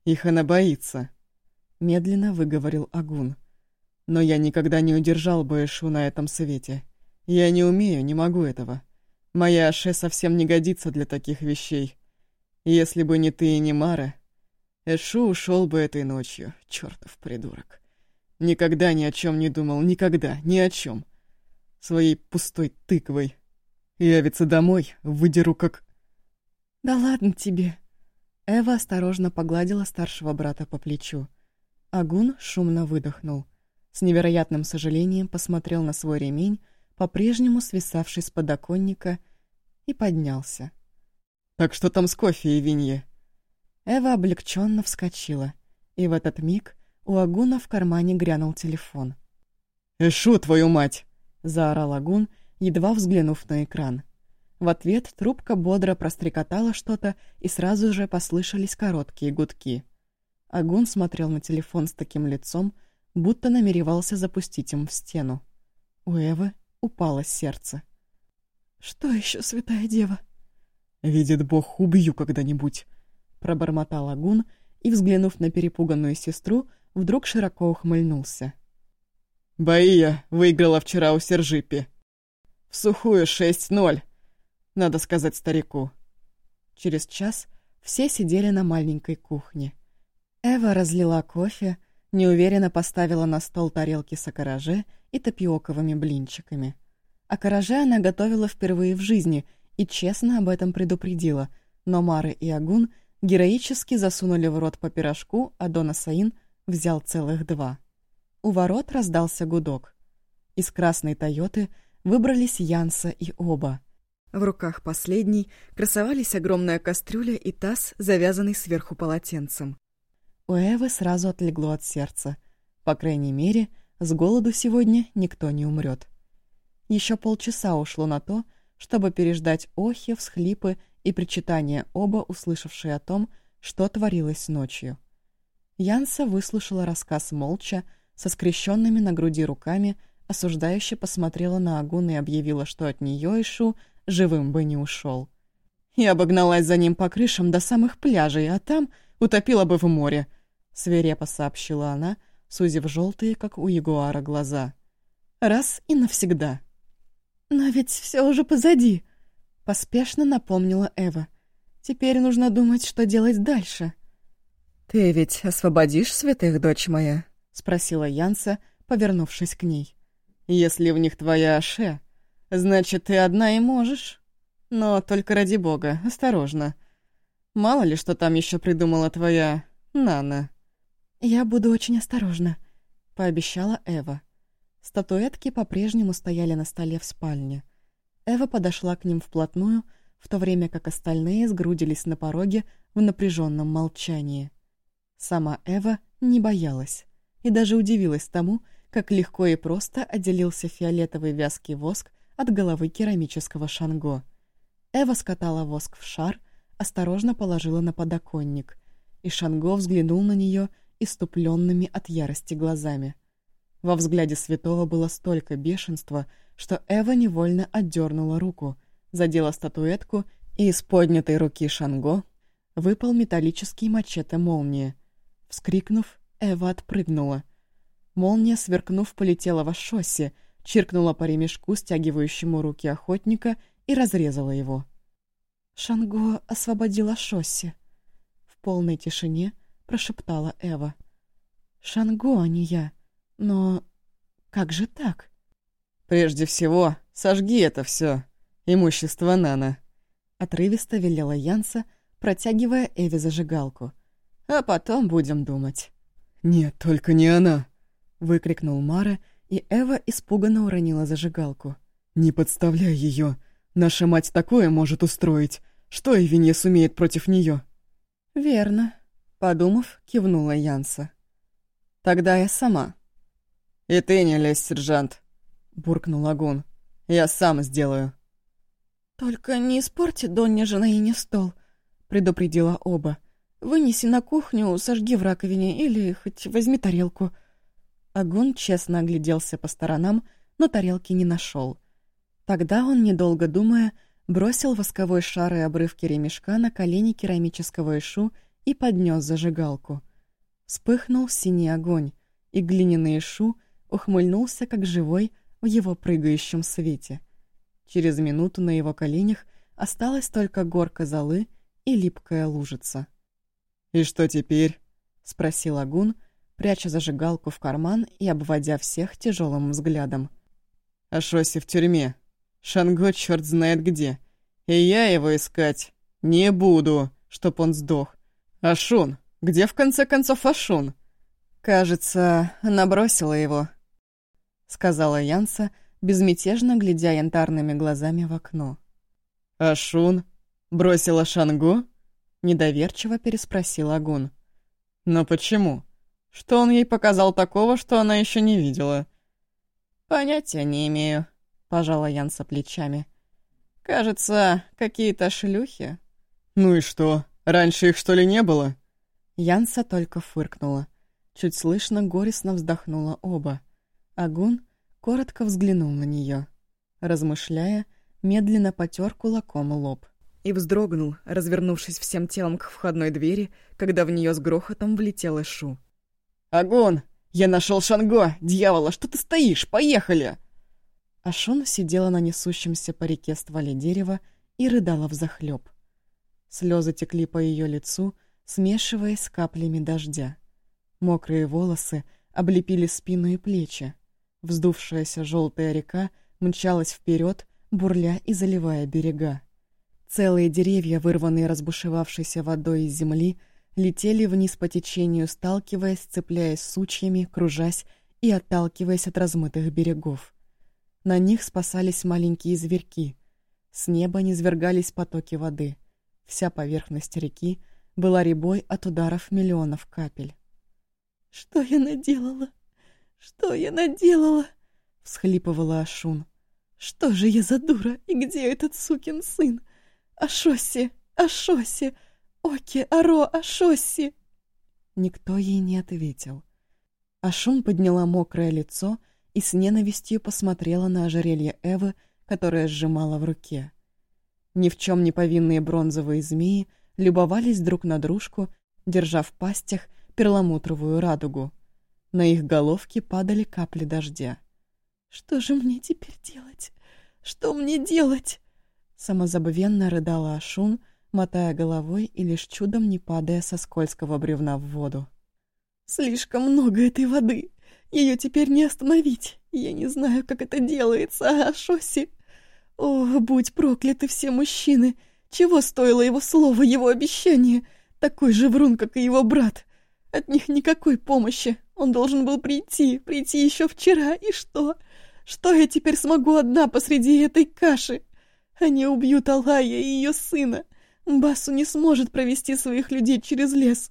их она боится», — медленно выговорил Агун. «Но я никогда не удержал бы Эшу на этом свете. Я не умею, не могу этого. Моя Аше совсем не годится для таких вещей. Если бы не ты и не Мара, Эшу ушел бы этой ночью, чертов придурок. Никогда ни о чем не думал, никогда, ни о чем. Своей пустой тыквой Явится домой, выдеру как... «Да ладно тебе!» Эва осторожно погладила старшего брата по плечу. Агун шумно выдохнул. с невероятным сожалением посмотрел на свой ремень, по-прежнему свисавший с подоконника, и поднялся. «Так что там с кофе и винье?» Эва облегченно вскочила, и в этот миг у Агуна в кармане грянул телефон. «Эшу, твою мать!» — заорал Агун, едва взглянув на экран. В ответ трубка бодро прострекотала что-то, и сразу же послышались короткие гудки. Агун смотрел на телефон с таким лицом, будто намеревался запустить им в стену. У Эвы упало сердце. «Что еще, святая дева?» «Видит Бог, убью когда-нибудь», — пробормотал Агун и, взглянув на перепуганную сестру, вдруг широко ухмыльнулся. «Баия выиграла вчера у Сержипи. В сухую 6-0 надо сказать старику. Через час все сидели на маленькой кухне. Эва разлила кофе, неуверенно поставила на стол тарелки с окороже и тапиоковыми блинчиками. Окороже она готовила впервые в жизни и честно об этом предупредила, но Мары и Агун героически засунули в рот по пирожку, а Дона Саин взял целых два. У ворот раздался гудок. Из красной «Тойоты» выбрались Янса и оба — в руках последней красовались огромная кастрюля и таз, завязанный сверху полотенцем. У Эвы сразу отлегло от сердца. По крайней мере, с голоду сегодня никто не умрет. Еще полчаса ушло на то, чтобы переждать охи, всхлипы и причитания оба, услышавшие о том, что творилось ночью. Янса выслушала рассказ молча, со скрещенными на груди руками, осуждающе посмотрела на Агун и объявила, что от нее Ишу живым бы не ушел. Я обогналась за ним по крышам до самых пляжей, а там утопила бы в море, — свирепо сообщила она, сузив желтые, как у ягуара, глаза. Раз и навсегда. «Но ведь все уже позади», — поспешно напомнила Эва. «Теперь нужно думать, что делать дальше». «Ты ведь освободишь святых, дочь моя?» — спросила Янса, повернувшись к ней. «Если в них твоя Аше, Значит, ты одна и можешь. Но только ради бога, осторожно. Мало ли, что там еще придумала твоя Нана. Я буду очень осторожна, пообещала Эва. Статуэтки по-прежнему стояли на столе в спальне. Эва подошла к ним вплотную, в то время как остальные сгрудились на пороге в напряженном молчании. Сама Эва не боялась и даже удивилась тому, как легко и просто отделился фиолетовый вязкий воск от головы керамического шанго. Эва скатала воск в шар, осторожно положила на подоконник, и Шанго взглянул на нее иступленными от ярости глазами. Во взгляде святого было столько бешенства, что Эва невольно отдернула руку, задела статуэтку, и из поднятой руки Шанго выпал металлический мачете молнии. Вскрикнув, Эва отпрыгнула. Молния, сверкнув, полетела во шоссе — чиркнула по ремешку, стягивающему руки охотника, и разрезала его. «Шанго освободила Шосси», — в полной тишине прошептала Эва. «Шанго, а не я. Но как же так?» «Прежде всего, сожги это все, имущество Нана», — отрывисто велела Янса, протягивая Эве зажигалку. «А потом будем думать». «Нет, только не она!» — выкрикнул Мара, и Эва испуганно уронила зажигалку. «Не подставляй ее. Наша мать такое может устроить. Что Эвинья сумеет против нее? «Верно», — подумав, кивнула Янса. «Тогда я сама». «И ты не лезь, сержант», — буркнул Агун. «Я сам сделаю». «Только не испорти Донне жена и не стол», — предупредила оба. «Вынеси на кухню, сожги в раковине или хоть возьми тарелку». Агун честно огляделся по сторонам, но тарелки не нашел. Тогда он, недолго думая, бросил восковой шар и обрывки ремешка на колени керамического ишу и поднес зажигалку. Вспыхнул синий огонь, и глиняный ишу ухмыльнулся, как живой, в его прыгающем свете. Через минуту на его коленях осталась только горка золы и липкая лужица. «И что теперь?» — спросил Агун, — пряча зажигалку в карман и обводя всех тяжелым взглядом. «А Шоси в тюрьме. Шанго черт знает где. И я его искать не буду, чтоб он сдох. Ашун, где в конце концов Ашун?» «Кажется, набросила его», сказала Янса, безмятежно глядя янтарными глазами в окно. «А Шун? Бросила Шангу?» — недоверчиво переспросил Агун. «Но почему? Что он ей показал такого, что она еще не видела?» «Понятия не имею», — пожала Янса плечами. «Кажется, какие-то шлюхи». «Ну и что? Раньше их что ли не было?» Янса только фыркнула. Чуть слышно горестно вздохнула оба. Агун коротко взглянул на нее, размышляя, медленно потер кулаком лоб и вздрогнул, развернувшись всем телом к входной двери, когда в нее с грохотом влетела Шу. «Агон! Я нашел Шанго! Дьявола, что ты стоишь? Поехали!» Ашон сидела на несущемся по реке стволе дерева и рыдала взахлеб. Слезы текли по ее лицу, смешиваясь с каплями дождя. Мокрые волосы облепили спину и плечи. Вздувшаяся желтая река мчалась вперед, бурля и заливая берега. Целые деревья, вырванные разбушевавшейся водой из земли, летели вниз по течению, сталкиваясь, цепляясь сучьями, кружась и отталкиваясь от размытых берегов. На них спасались маленькие зверьки. С неба низвергались потоки воды. Вся поверхность реки была ребой от ударов миллионов капель. «Что я наделала? Что я наделала?» — всхлипывала Ашун. «Что же я за дура? И где этот сукин сын? Ашоси! Ашоси! Оки, Аро, Ашоси!» Никто ей не ответил. Ашун подняла мокрое лицо и с ненавистью посмотрела на ожерелье Эвы, которое сжимала в руке. Ни в чем не повинные бронзовые змеи любовались друг на дружку, держа в пастях перламутровую радугу. На их головки падали капли дождя. «Что же мне теперь делать? Что мне делать?» Самозабвенно рыдала Ашун, мотая головой и лишь чудом не падая со скользкого бревна в воду. «Слишком много этой воды. Ее теперь не остановить. Я не знаю, как это делается, а Шоси... О, будь прокляты все мужчины! Чего стоило его слово, его обещание? Такой же врун, как и его брат. От них никакой помощи. Он должен был прийти, прийти еще вчера. И что? Что я теперь смогу одна посреди этой каши?» Они убьют Алая и ее сына. Басу не сможет провести своих людей через лес.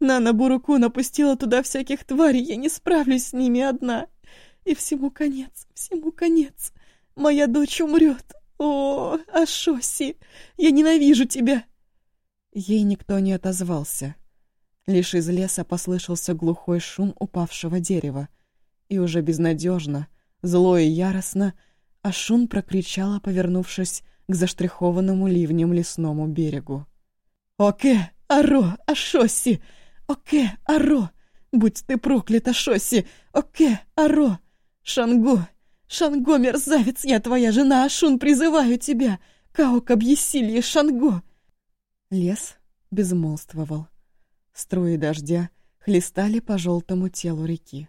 Нана Буруку напустила туда всяких тварей, я не справлюсь с ними одна. И всему конец, всему конец. Моя дочь умрет. О, Ашоси, я ненавижу тебя. Ей никто не отозвался. Лишь из леса послышался глухой шум упавшего дерева. И уже безнадежно, зло и яростно, Ашун прокричала, повернувшись к заштрихованному ливнем лесному берегу. «Оке, Аро, Ашоси! Оке, Аро! Будь ты проклят, Ашоси! Оке, Аро! Шанго! Шанго, мерзавец, я твоя жена, Ашун, призываю тебя! Каок объясилье, Шанго!» Лес безмолвствовал. Струи дождя хлестали по желтому телу реки.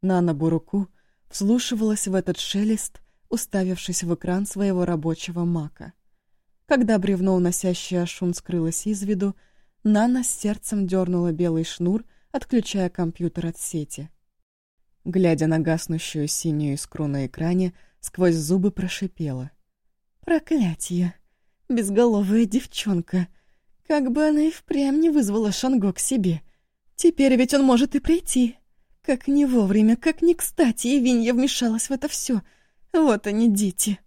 Нана Буруку вслушивалась в этот шелест, уставившись в экран своего рабочего мака. Когда бревно, уносящее шум, скрылось из виду, Нана с сердцем дернула белый шнур, отключая компьютер от сети. Глядя на гаснущую синюю искру на экране, сквозь зубы прошипела. «Проклятье! Безголовая девчонка! Как бы она и впрямь не вызвала Шанго к себе! Теперь ведь он может и прийти! Как не вовремя, как не кстати, и Винья вмешалась в это все!» Вот они, дети!»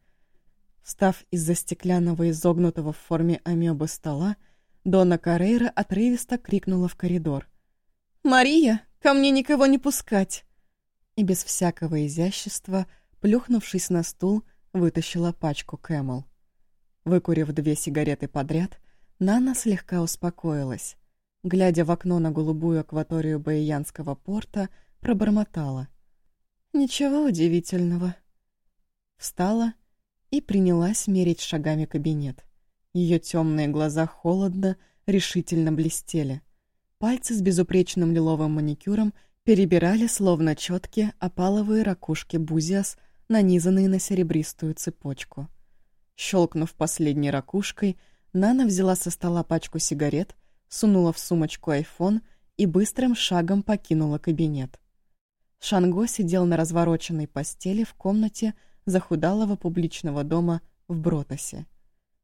Встав из-за стеклянного изогнутого в форме амебы стола, Дона Карейра отрывисто крикнула в коридор. «Мария, ко мне никого не пускать!» И без всякого изящества, плюхнувшись на стул, вытащила пачку Кэмел. Выкурив две сигареты подряд, Нана слегка успокоилась. Глядя в окно на голубую акваторию Баиянского порта, пробормотала. «Ничего удивительного. Встала и принялась мерить шагами кабинет. Ее темные глаза холодно, решительно блестели. Пальцы с безупречным лиловым маникюром перебирали, словно четкие, опаловые ракушки бузиас, нанизанные на серебристую цепочку. Щелкнув последней ракушкой, Нана взяла со стола пачку сигарет, сунула в сумочку айфон и быстрым шагом покинула кабинет. Шанго сидел на развороченной постели в комнате захудалого публичного дома в Бротосе.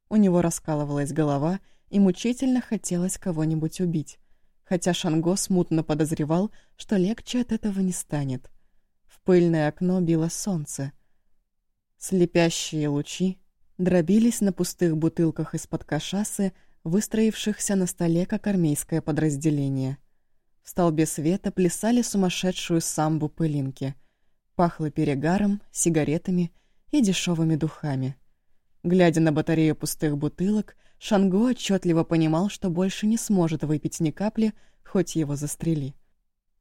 У него раскалывалась голова, и мучительно хотелось кого-нибудь убить, хотя Шанго смутно подозревал, что легче от этого не станет. В пыльное окно било солнце. Слепящие лучи дробились на пустых бутылках из-под кашасы, выстроившихся на столе как армейское подразделение. В столбе света плясали сумасшедшую самбу пылинки. Пахло перегаром, сигаретами и дешевыми духами. Глядя на батарею пустых бутылок, Шанго отчетливо понимал, что больше не сможет выпить ни капли, хоть его застрели.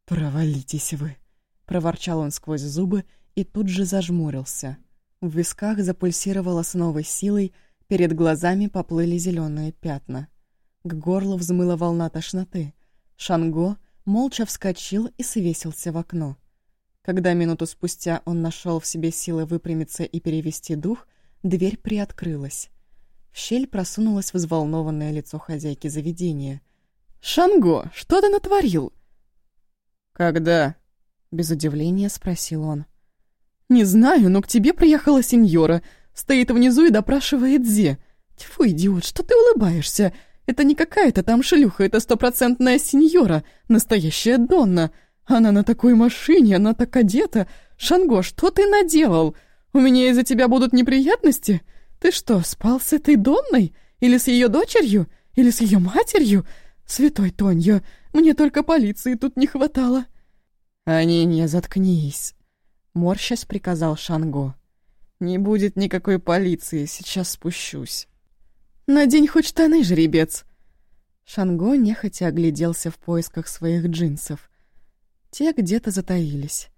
«Провалитесь вы!» — проворчал он сквозь зубы и тут же зажмурился. В висках запульсировало с новой силой, перед глазами поплыли зеленые пятна. К горлу взмыла волна тошноты. Шанго молча вскочил и свесился в окно. Когда минуту спустя он нашел в себе силы выпрямиться и перевести дух — Дверь приоткрылась. В щель просунулось взволнованное лицо хозяйки заведения. «Шанго, что ты натворил?» «Когда?» — без удивления спросил он. «Не знаю, но к тебе приехала сеньора. Стоит внизу и допрашивает Зе. Тьфу, идиот, что ты улыбаешься? Это не какая-то там шлюха, это стопроцентная сеньора, настоящая Донна. Она на такой машине, она так одета. Шанго, что ты наделал?» У меня из-за тебя будут неприятности? Ты что, спал с этой Донной? Или с ее дочерью? Или с ее матерью? Святой Тоньо, мне только полиции тут не хватало». «Они не заткнись», — морщась приказал Шанго. «Не будет никакой полиции, сейчас спущусь». «Надень хоть штаны, жеребец!» Шанго нехотя огляделся в поисках своих джинсов. Те где-то затаились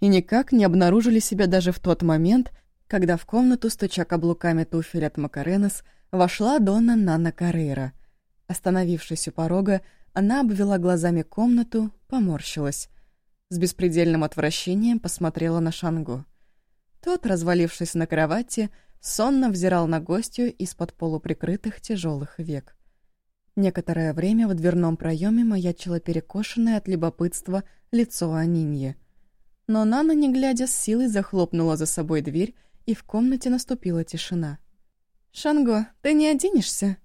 и никак не обнаружили себя даже в тот момент, когда в комнату, стуча каблуками туфель от Макаренес, вошла Донна Нана Каррера. Остановившись у порога, она обвела глазами комнату, поморщилась. С беспредельным отвращением посмотрела на Шангу. Тот, развалившись на кровати, сонно взирал на гостью из-под полуприкрытых тяжелых век. Некоторое время в дверном проеме маячило перекошенное от любопытства лицо Аниньи — но Нана, не глядя, с силой захлопнула за собой дверь, и в комнате наступила тишина. «Шанго, ты не оденешься?»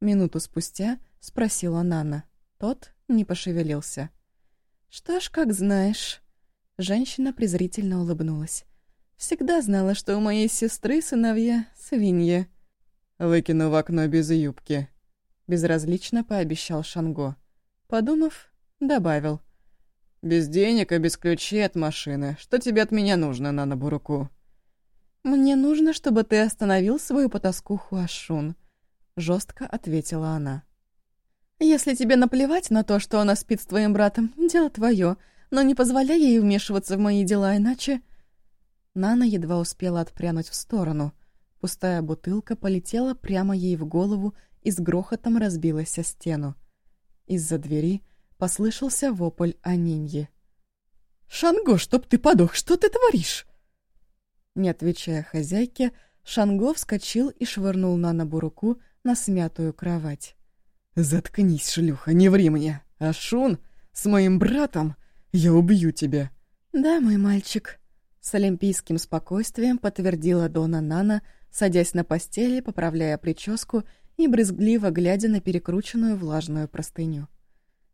Минуту спустя спросила Нана. Тот не пошевелился. «Что ж, как знаешь». Женщина презрительно улыбнулась. «Всегда знала, что у моей сестры сыновья свиньи». «Выкину в окно без юбки», — безразлично пообещал Шанго. Подумав, добавил — без денег и без ключей от машины. Что тебе от меня нужно, Нана Буруку?» «Мне нужно, чтобы ты остановил свою потаскуху Ашун», — жестко ответила она. «Если тебе наплевать на то, что она спит с твоим братом, дело твое, но не позволяй ей вмешиваться в мои дела, иначе...» Нана едва успела отпрянуть в сторону. Пустая бутылка полетела прямо ей в голову и с грохотом разбилась о стену. Из-за двери Послышался вопль Аниньи. «Шанго, чтоб ты подох, что ты творишь?» Не отвечая хозяйке, Шанго вскочил и швырнул на Нанабу руку на смятую кровать. «Заткнись, шлюха, не ври мне! А Шун, с моим братом, я убью тебя!» «Да, мой мальчик», — с олимпийским спокойствием подтвердила Дона Нана, садясь на постели, поправляя прическу и брезгливо глядя на перекрученную влажную простыню.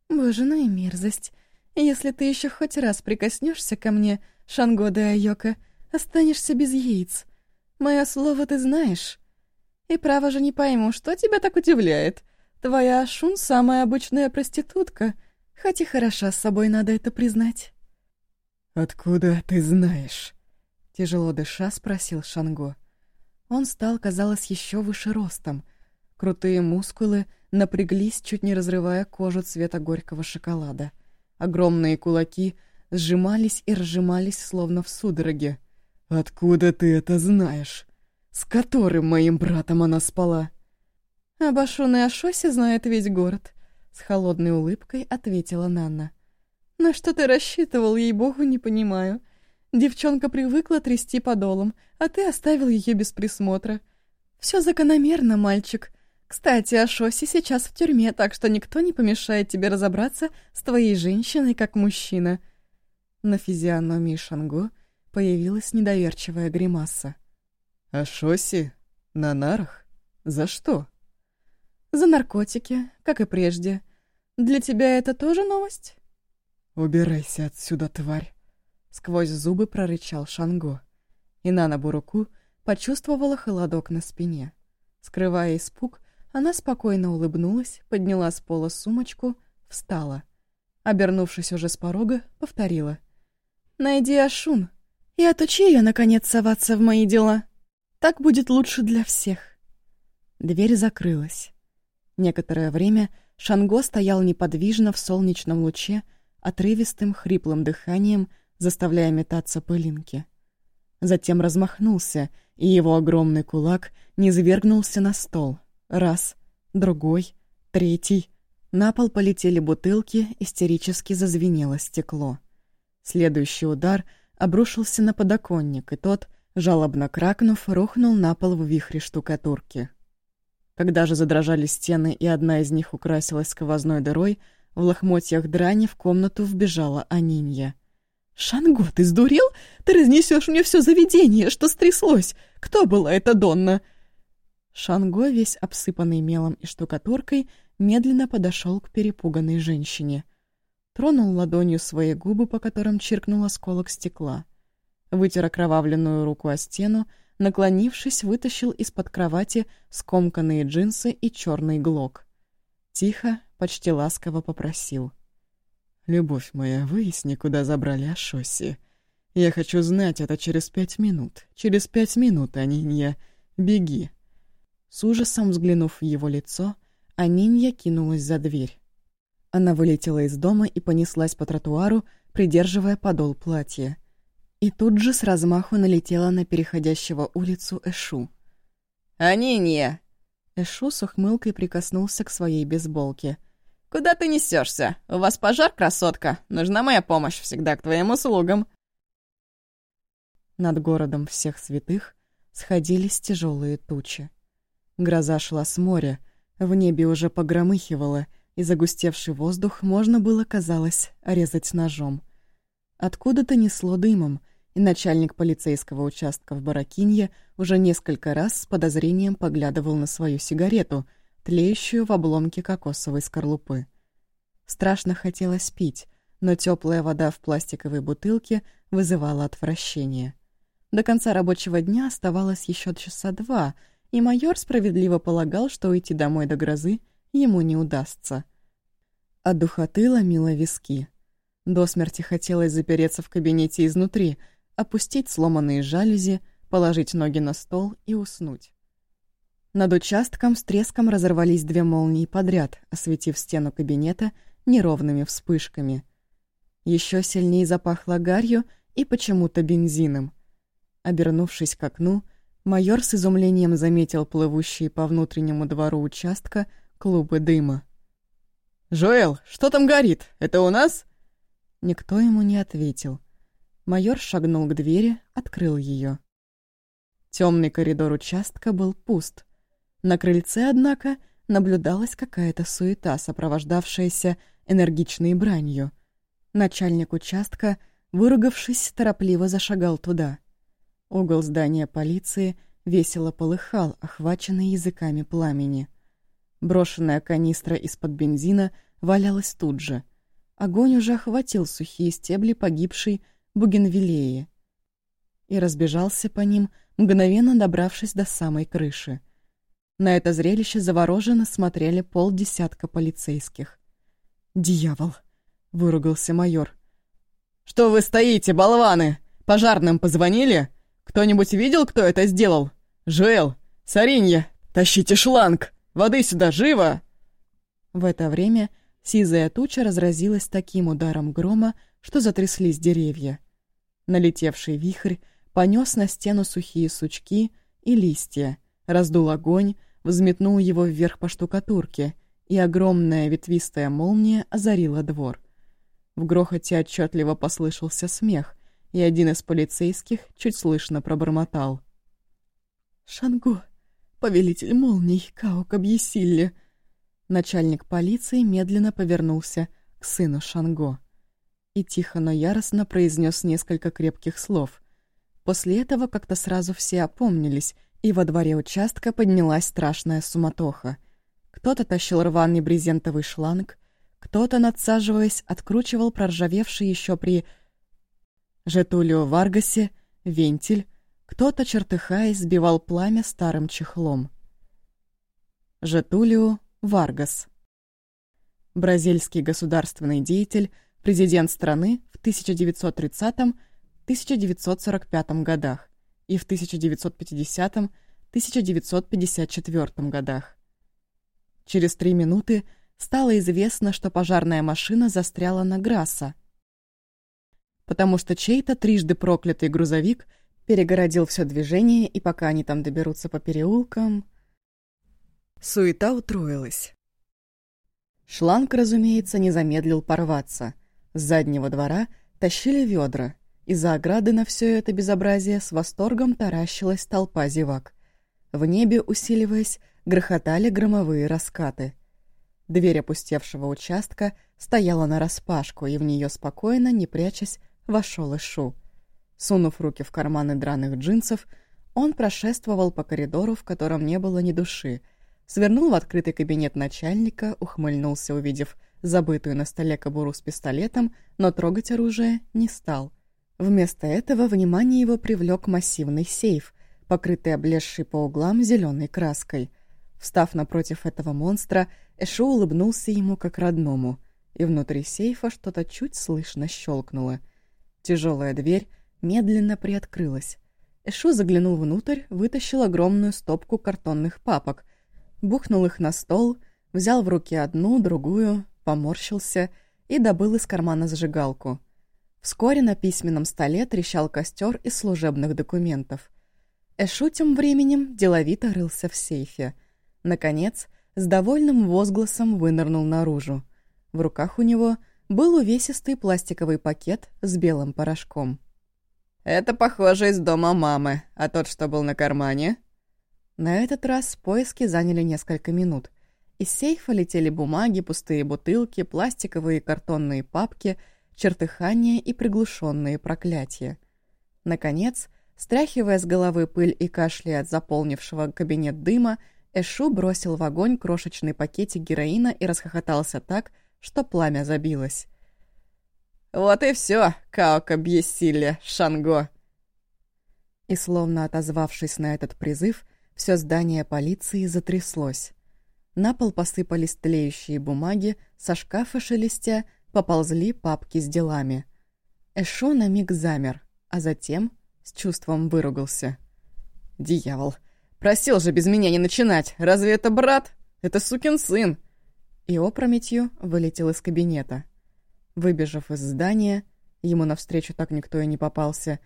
«Боже, ну и мерзость. Если ты еще хоть раз прикоснешься ко мне, Шанго де Айока, останешься без яиц. Мое слово ты знаешь. И право же не пойму, что тебя так удивляет. Твоя Ашун — самая обычная проститутка, хоть и хороша с собой, надо это признать». «Откуда ты знаешь?» — тяжело дыша спросил Шанго. Он стал, казалось, еще выше ростом. Крутые мускулы — напряглись, чуть не разрывая кожу цвета горького шоколада. Огромные кулаки сжимались и разжимались, словно в судороге. «Откуда ты это знаешь? С которым моим братом она спала?» «Об Ашуне Ашосе знает весь город», — с холодной улыбкой ответила Нанна. «На что ты рассчитывал, ей-богу, не понимаю. Девчонка привыкла трясти подолом, а ты оставил ее без присмотра. Все закономерно, мальчик. Кстати, Ашоси сейчас в тюрьме, так что никто не помешает тебе разобраться с твоей женщиной как мужчина». На физиономии Шанго появилась недоверчивая гримаса. «А Шоси? На нарах? За что?» «За наркотики, как и прежде. Для тебя это тоже новость?» «Убирайся отсюда, тварь!» Сквозь зубы прорычал Шанго. И Нана Буруку почувствовала холодок на спине. Скрывая испуг, она спокойно улыбнулась, подняла с пола сумочку, встала. Обернувшись уже с порога, повторила. «Найди Ашун и отучи ее, наконец, соваться в мои дела. Так будет лучше для всех». Дверь закрылась. Некоторое время Шанго стоял неподвижно в солнечном луче, отрывистым, хриплым дыханием, заставляя метаться пылинки. Затем размахнулся, и его огромный кулак низвергнулся на стол. Раз, другой, третий. На пол полетели бутылки, истерически зазвенело стекло. Следующий удар обрушился на подоконник, и тот, жалобно кракнув, рухнул на пол в вихре штукатурки. Когда же задрожали стены, и одна из них украсилась сквозной дырой, в лохмотьях драни в комнату вбежала Анинья. «Шанго, ты сдурел? Ты разнесешь мне все заведение, что стряслось! Кто была эта Донна?» Шанго, весь обсыпанный мелом и штукатуркой, медленно подошел к перепуганной женщине. Тронул ладонью свои губы, по которым чиркнул осколок стекла. Вытер окровавленную руку о стену, наклонившись, вытащил из-под кровати скомканные джинсы и черный глок. Тихо, почти ласково попросил. «Любовь моя, выясни, куда забрали Ашоси. Я хочу знать это через пять минут. Через пять минут, Анинья. Беги». С ужасом взглянув в его лицо, Анинья кинулась за дверь. Она вылетела из дома и понеслась по тротуару, придерживая подол платья. И тут же с размаху налетела на переходящего улицу Эшу. «Анинья!» Эшу с ухмылкой прикоснулся к своей бейсболке — «Куда ты несешься? У вас пожар, красотка? Нужна моя помощь всегда к твоим услугам». Над городом всех святых сходились тяжелые тучи. Гроза шла с моря, в небе уже погромыхивало, и загустевший воздух можно было, казалось, резать ножом. Откуда-то несло дымом, и начальник полицейского участка в Баракинье уже несколько раз с подозрением поглядывал на свою сигарету — тлеющую в обломке кокосовой скорлупы. Страшно хотелось пить, но теплая вода в пластиковой бутылке вызывала отвращение. До конца рабочего дня оставалось еще часа два, и майор справедливо полагал, что уйти домой до грозы ему не удастся. От духоты ломило виски. До смерти хотелось запереться в кабинете изнутри, опустить сломанные жалюзи, положить ноги на стол и уснуть. Над участком с треском разорвались две молнии подряд, осветив стену кабинета неровными вспышками. Еще сильнее запахло гарью и почему-то бензином. Обернувшись к окну, майор с изумлением заметил плывущие по внутреннему двору участка клубы дыма. «Жоэл, что там горит? Это у нас?» Никто ему не ответил. Майор шагнул к двери, открыл ее. Темный коридор участка был пуст. На крыльце, однако, наблюдалась какая-то суета, сопровождавшаяся энергичной бранью. Начальник участка, выругавшись, торопливо зашагал туда. Угол здания полиции весело полыхал, охваченный языками пламени. Брошенная канистра из-под бензина валялась тут же. Огонь уже охватил сухие стебли погибшей бугенвиллеи и разбежался по ним, мгновенно добравшись до самой крыши. На это зрелище завороженно смотрели полдесятка полицейских. «Дьявол!» — выругался майор. «Что вы стоите, болваны? Пожарным позвонили? Кто-нибудь видел, кто это сделал? Жуэл, Саринья, тащите шланг! Воды сюда, живо!» В это время сизая туча разразилась таким ударом грома, что затряслись деревья. Налетевший вихрь понес на стену сухие сучки и листья, раздул огонь, взметнул его вверх по штукатурке, и огромная ветвистая молния озарила двор. В грохоте отчетливо послышался смех, и один из полицейских чуть слышно пробормотал. «Шангу, повелитель молний, Каук Начальник полиции медленно повернулся к сыну Шанго. и тихо, но яростно произнес несколько крепких слов. После этого как-то сразу все опомнились, и во дворе участка поднялась страшная суматоха. Кто-то тащил рваный брезентовый шланг, кто-то, надсаживаясь, откручивал проржавевший еще при Жетулио Варгасе вентиль, кто-то, чертыхаясь, сбивал пламя старым чехлом. Жетулио Варгас Бразильский государственный деятель, президент страны в 1930-1945 годах и в 1950-1954 годах. Через три минуты стало известно, что пожарная машина застряла на Грасса, потому что чей-то трижды проклятый грузовик перегородил все движение, и пока они там доберутся по переулкам... Суета утроилась. Шланг, разумеется, не замедлил порваться. С заднего двора тащили ведра. Из-за ограды на все это безобразие с восторгом таращилась толпа зевак. В небе, усиливаясь, грохотали громовые раскаты. Дверь опустевшего участка стояла нараспашку, и в нее спокойно, не прячась, вошел Ишу. Сунув руки в карманы драных джинсов, он прошествовал по коридору, в котором не было ни души, свернул в открытый кабинет начальника, ухмыльнулся, увидев забытую на столе кобуру с пистолетом, но трогать оружие не стал. Вместо этого внимание его привлек массивный сейф, покрытый облезшей по углам зеленой краской. Встав напротив этого монстра, Эшу улыбнулся ему как родному, и внутри сейфа что-то чуть слышно щелкнуло. Тяжелая дверь медленно приоткрылась. Эшу заглянул внутрь, вытащил огромную стопку картонных папок, бухнул их на стол, взял в руки одну, другую, поморщился и добыл из кармана зажигалку. Вскоре на письменном столе трещал костер из служебных документов. Эшу тем временем деловито рылся в сейфе. Наконец, с довольным возгласом вынырнул наружу. В руках у него был увесистый пластиковый пакет с белым порошком. «Это, похоже, из дома мамы, а тот, что был на кармане?» На этот раз поиски заняли несколько минут. Из сейфа летели бумаги, пустые бутылки, пластиковые и картонные папки, чертыхания и приглушенные проклятия. Наконец, стряхивая с головы пыль и кашляя от заполнившего кабинет дыма, Эшу бросил в огонь крошечный пакетик героина и расхохотался так, что пламя забилось. «Вот и все, Каока Бьесилля, Шанго!» И словно отозвавшись на этот призыв, все здание полиции затряслось. На пол посыпались тлеющие бумаги, со шкафа шелестя поползли папки с делами. Эшо на миг замер, а затем с чувством выругался. «Дьявол! Просил же без меня не начинать! Разве это брат? Это сукин сын!» И опрометью вылетел из кабинета. Выбежав из здания, ему навстречу так никто и не попался,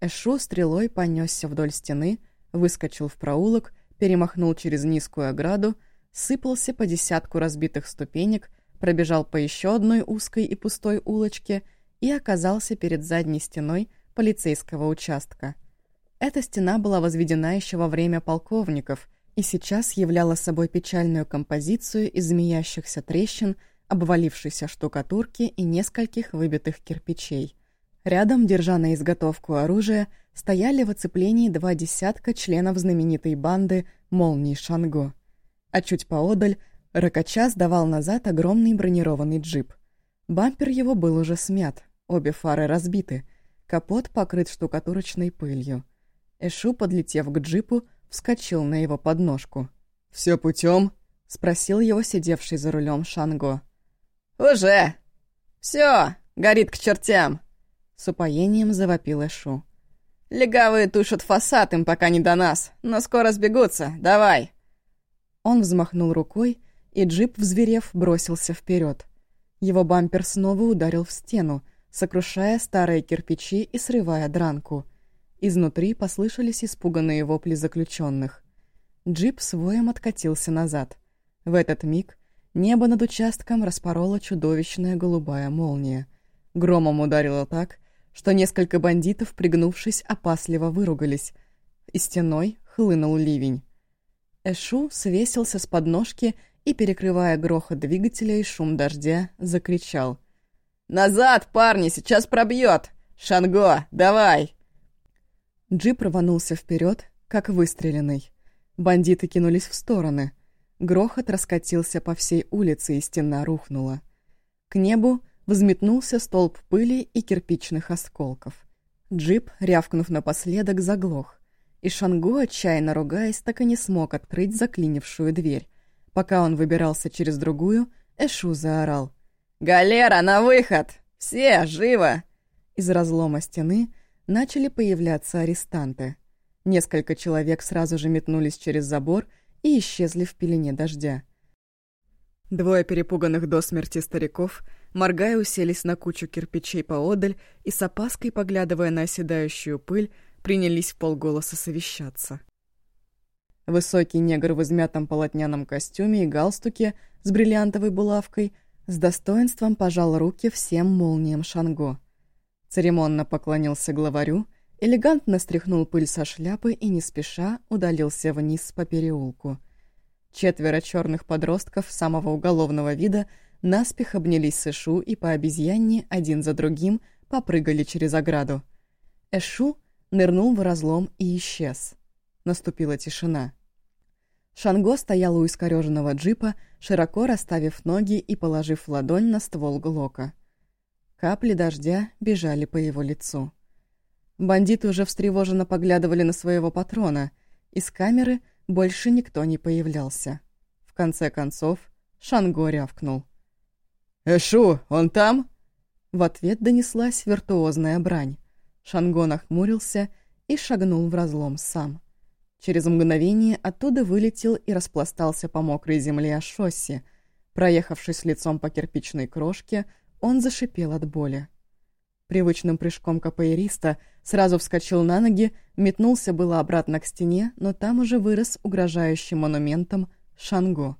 Эшу стрелой понесся вдоль стены, выскочил в проулок, перемахнул через низкую ограду, сыпался по десятку разбитых ступенек, пробежал по еще одной узкой и пустой улочке и оказался перед задней стеной полицейского участка. Эта стена была возведена еще во время полковников и сейчас являла собой печальную композицию из змеящихся трещин, обвалившейся штукатурки и нескольких выбитых кирпичей. Рядом, держа на изготовку оружие, стояли в оцеплении два десятка членов знаменитой банды «Молнии Шанго». А чуть поодаль Рокача сдавал назад огромный бронированный джип. Бампер его был уже смят, обе фары разбиты, капот покрыт штукатурочной пылью. Эшу, подлетев к джипу, вскочил на его подножку. «Все путем?» — спросил его сидевший за рулем Шанго. «Уже! Все, горит к чертям!» С упоением завопил Эшу. «Легавые тушат фасад им, пока не до нас, но скоро сбегутся, давай!» Он взмахнул рукой, и джип, взверев, бросился вперед. Его бампер снова ударил в стену, сокрушая старые кирпичи и срывая дранку. Изнутри послышались испуганные вопли заключенных. Джип с воем откатился назад. В этот миг небо над участком распорола чудовищная голубая молния. Громом ударило так, что несколько бандитов, пригнувшись, опасливо выругались, и стеной хлынул ливень. Эшу свесился с подножки и, перекрывая грохот двигателя и шум дождя, закричал. «Назад, парни, сейчас пробьет! Шанго, давай!» Джип рванулся вперед, как выстреленный. Бандиты кинулись в стороны. Грохот раскатился по всей улице, и стена рухнула. К небу взметнулся столб пыли и кирпичных осколков. Джип, рявкнув напоследок, заглох. И Шанго, отчаянно ругаясь, так и не смог открыть заклинившую дверь. Пока он выбирался через другую, Эшу заорал. «Галера, на выход! Все, живо!» Из разлома стены начали появляться арестанты. Несколько человек сразу же метнулись через забор и исчезли в пелене дождя. Двое перепуганных до смерти стариков, моргая, уселись на кучу кирпичей поодаль и с опаской, поглядывая на оседающую пыль, принялись в полголоса совещаться. Высокий негр в измятом полотняном костюме и галстуке с бриллиантовой булавкой с достоинством пожал руки всем молниям Шанго. Церемонно поклонился главарю, элегантно стряхнул пыль со шляпы и не спеша удалился вниз по переулку. Четверо черных подростков самого уголовного вида наспех обнялись с Эшу и по обезьянне один за другим попрыгали через ограду. Эшу нырнул в разлом и исчез. Наступила тишина. Шанго стоял у искорёженного джипа, широко расставив ноги и положив ладонь на ствол Глока. Капли дождя бежали по его лицу. Бандиты уже встревоженно поглядывали на своего патрона. Из камеры больше никто не появлялся. В конце концов, Шанго рявкнул. «Эшу, он там?» В ответ донеслась виртуозная брань. Шанго нахмурился и шагнул в разлом сам. Через мгновение оттуда вылетел и распластался по мокрой земле о шоссе. Проехавшись лицом по кирпичной крошке, он зашипел от боли. Привычным прыжком капоэриста сразу вскочил на ноги, метнулся было обратно к стене, но там уже вырос угрожающим монументом Шанго.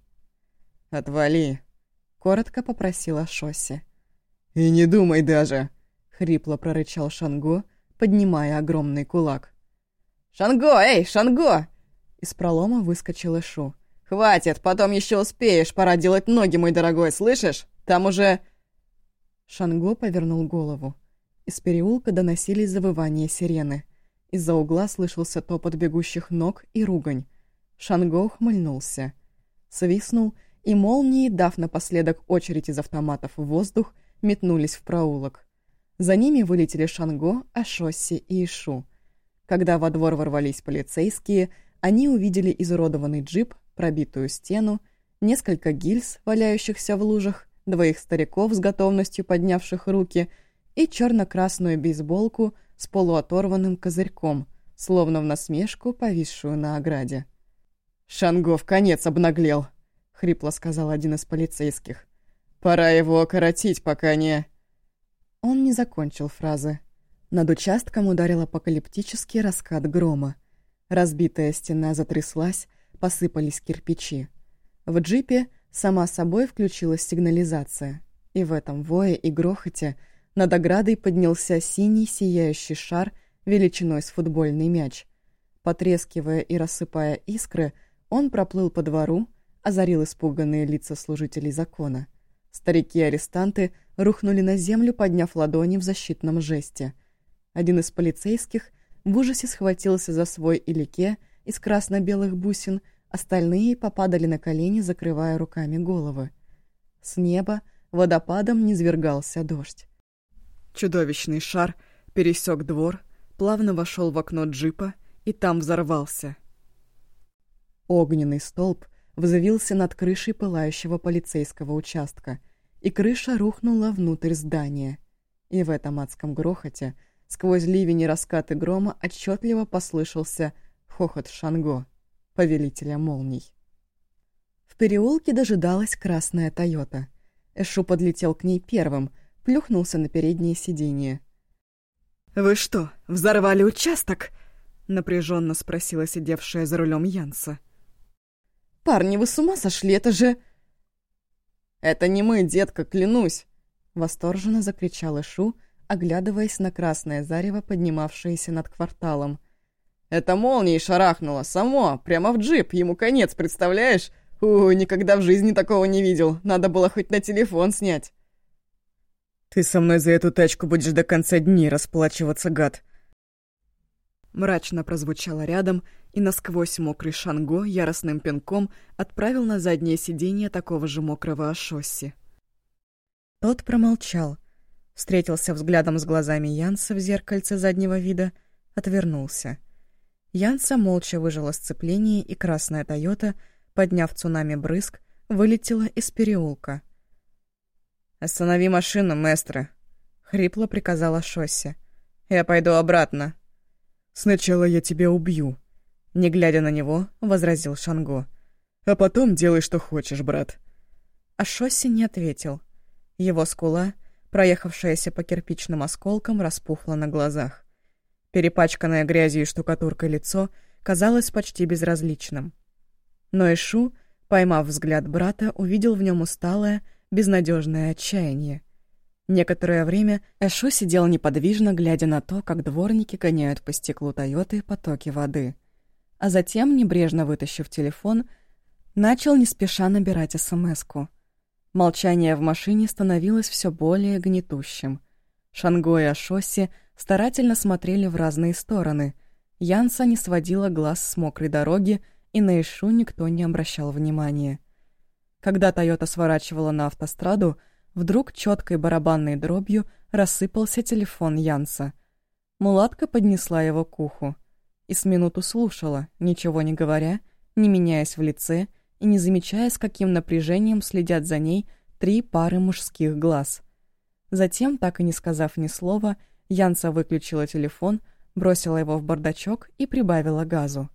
«Отвали!» — коротко попросила Шоссе. «И не думай даже!» — хрипло прорычал Шанго, поднимая огромный кулак. «Шанго, эй, Шанго!» Из пролома выскочил Ишу. «Хватит, потом еще успеешь, пора делать ноги, мой дорогой, слышишь? Там уже...» Шанго повернул голову. Из переулка доносились завывания сирены. Из-за угла слышался топот бегущих ног и ругань. Шанго ухмыльнулся. Свистнул, и молнии, дав напоследок очередь из автоматов в воздух, метнулись в проулок. За ними вылетели Шанго, Ашосси и Ишу. Когда во двор ворвались полицейские, они увидели изуродованный джип, пробитую стену, несколько гильз, валяющихся в лужах, двоих стариков с готовностью поднявших руки и черно-красную бейсболку с полуоторванным козырьком, словно в насмешку, повисшую на ограде. «Шанго в конец обнаглел», — хрипло сказал один из полицейских. «Пора его окоротить, пока не...» Он не закончил фразы. Над участком ударил апокалиптический раскат грома. Разбитая стена затряслась, посыпались кирпичи. В джипе сама собой включилась сигнализация, и в этом вое и грохоте над оградой поднялся синий сияющий шар величиной с футбольный мяч. Потрескивая и рассыпая искры, он проплыл по двору, озарил испуганные лица служителей закона. Старики-арестанты рухнули на землю, подняв ладони в защитном жесте. Один из полицейских в ужасе схватился за свой илике из красно-белых бусин, остальные попадали на колени, закрывая руками головы. С неба водопадом низвергался дождь. Чудовищный шар пересек двор, плавно вошел в окно джипа и там взорвался. Огненный столб взвился над крышей пылающего полицейского участка, и крыша рухнула внутрь здания. И в этом адском грохоте, сквозь ливень и раскаты грома, отчетливо послышался хохот Шанго, повелителя молний. В переулке дожидалась красная «Тойота». Эшу подлетел к ней первым — плюхнулся на переднее сиденье. «Вы что, взорвали участок?» — напряженно спросила сидевшая за рулем Янса. «Парни, вы с ума сошли? Это же...» «Это не мы, детка, клянусь!» — восторженно закричал Ишу, оглядываясь на красное зарево, поднимавшееся над кварталом. «Это молнией шарахнуло, само, прямо в джип, ему конец, представляешь? У, никогда в жизни такого не видел, надо было хоть на телефон снять!» Ты со мной за эту тачку будешь до конца дней расплачиваться, гад. Мрачно прозвучало рядом, и насквозь мокрый Шанго яростным пинком отправил на заднее сиденье такого же мокрого Ашосси. Тот промолчал, встретился взглядом с глазами Янса в зеркальце заднего вида, отвернулся. Янса молча выжила сцепление, и красная «Тойота», подняв цунами брызг, вылетела из переулка. «Останови машину, мэстро», — хрипло приказала Шосси. «Я пойду обратно». «Сначала я тебя убью», — не глядя на него, возразил Шанго. «А потом делай, что хочешь, брат». А Шосси не ответил. Его скула, проехавшаяся по кирпичным осколкам, распухла на глазах. Перепачканное грязью и штукатуркой лицо казалось почти безразличным. Но Ишу, поймав взгляд брата, увидел в нем усталое, безнадежное отчаяние. Некоторое время Эшу сидел неподвижно, глядя на то, как дворники гоняют по стеклу Тойоты потоки воды. А затем, небрежно вытащив телефон, начал не спеша набирать СМС-ку. Молчание в машине становилось все более гнетущим. Шанго и Ашоси старательно смотрели в разные стороны. Янса не сводила глаз с мокрой дороги, и на Ишу никто не обращал внимания. Когда Тойота сворачивала на автостраду, вдруг четкой барабанной дробью рассыпался телефон Янса. Мулатка поднесла его к уху и с минуту слушала, ничего не говоря, не меняясь в лице и не замечая, с каким напряжением следят за ней три пары мужских глаз. Затем, так и не сказав ни слова, Янса выключила телефон, бросила его в бардачок и прибавила газу.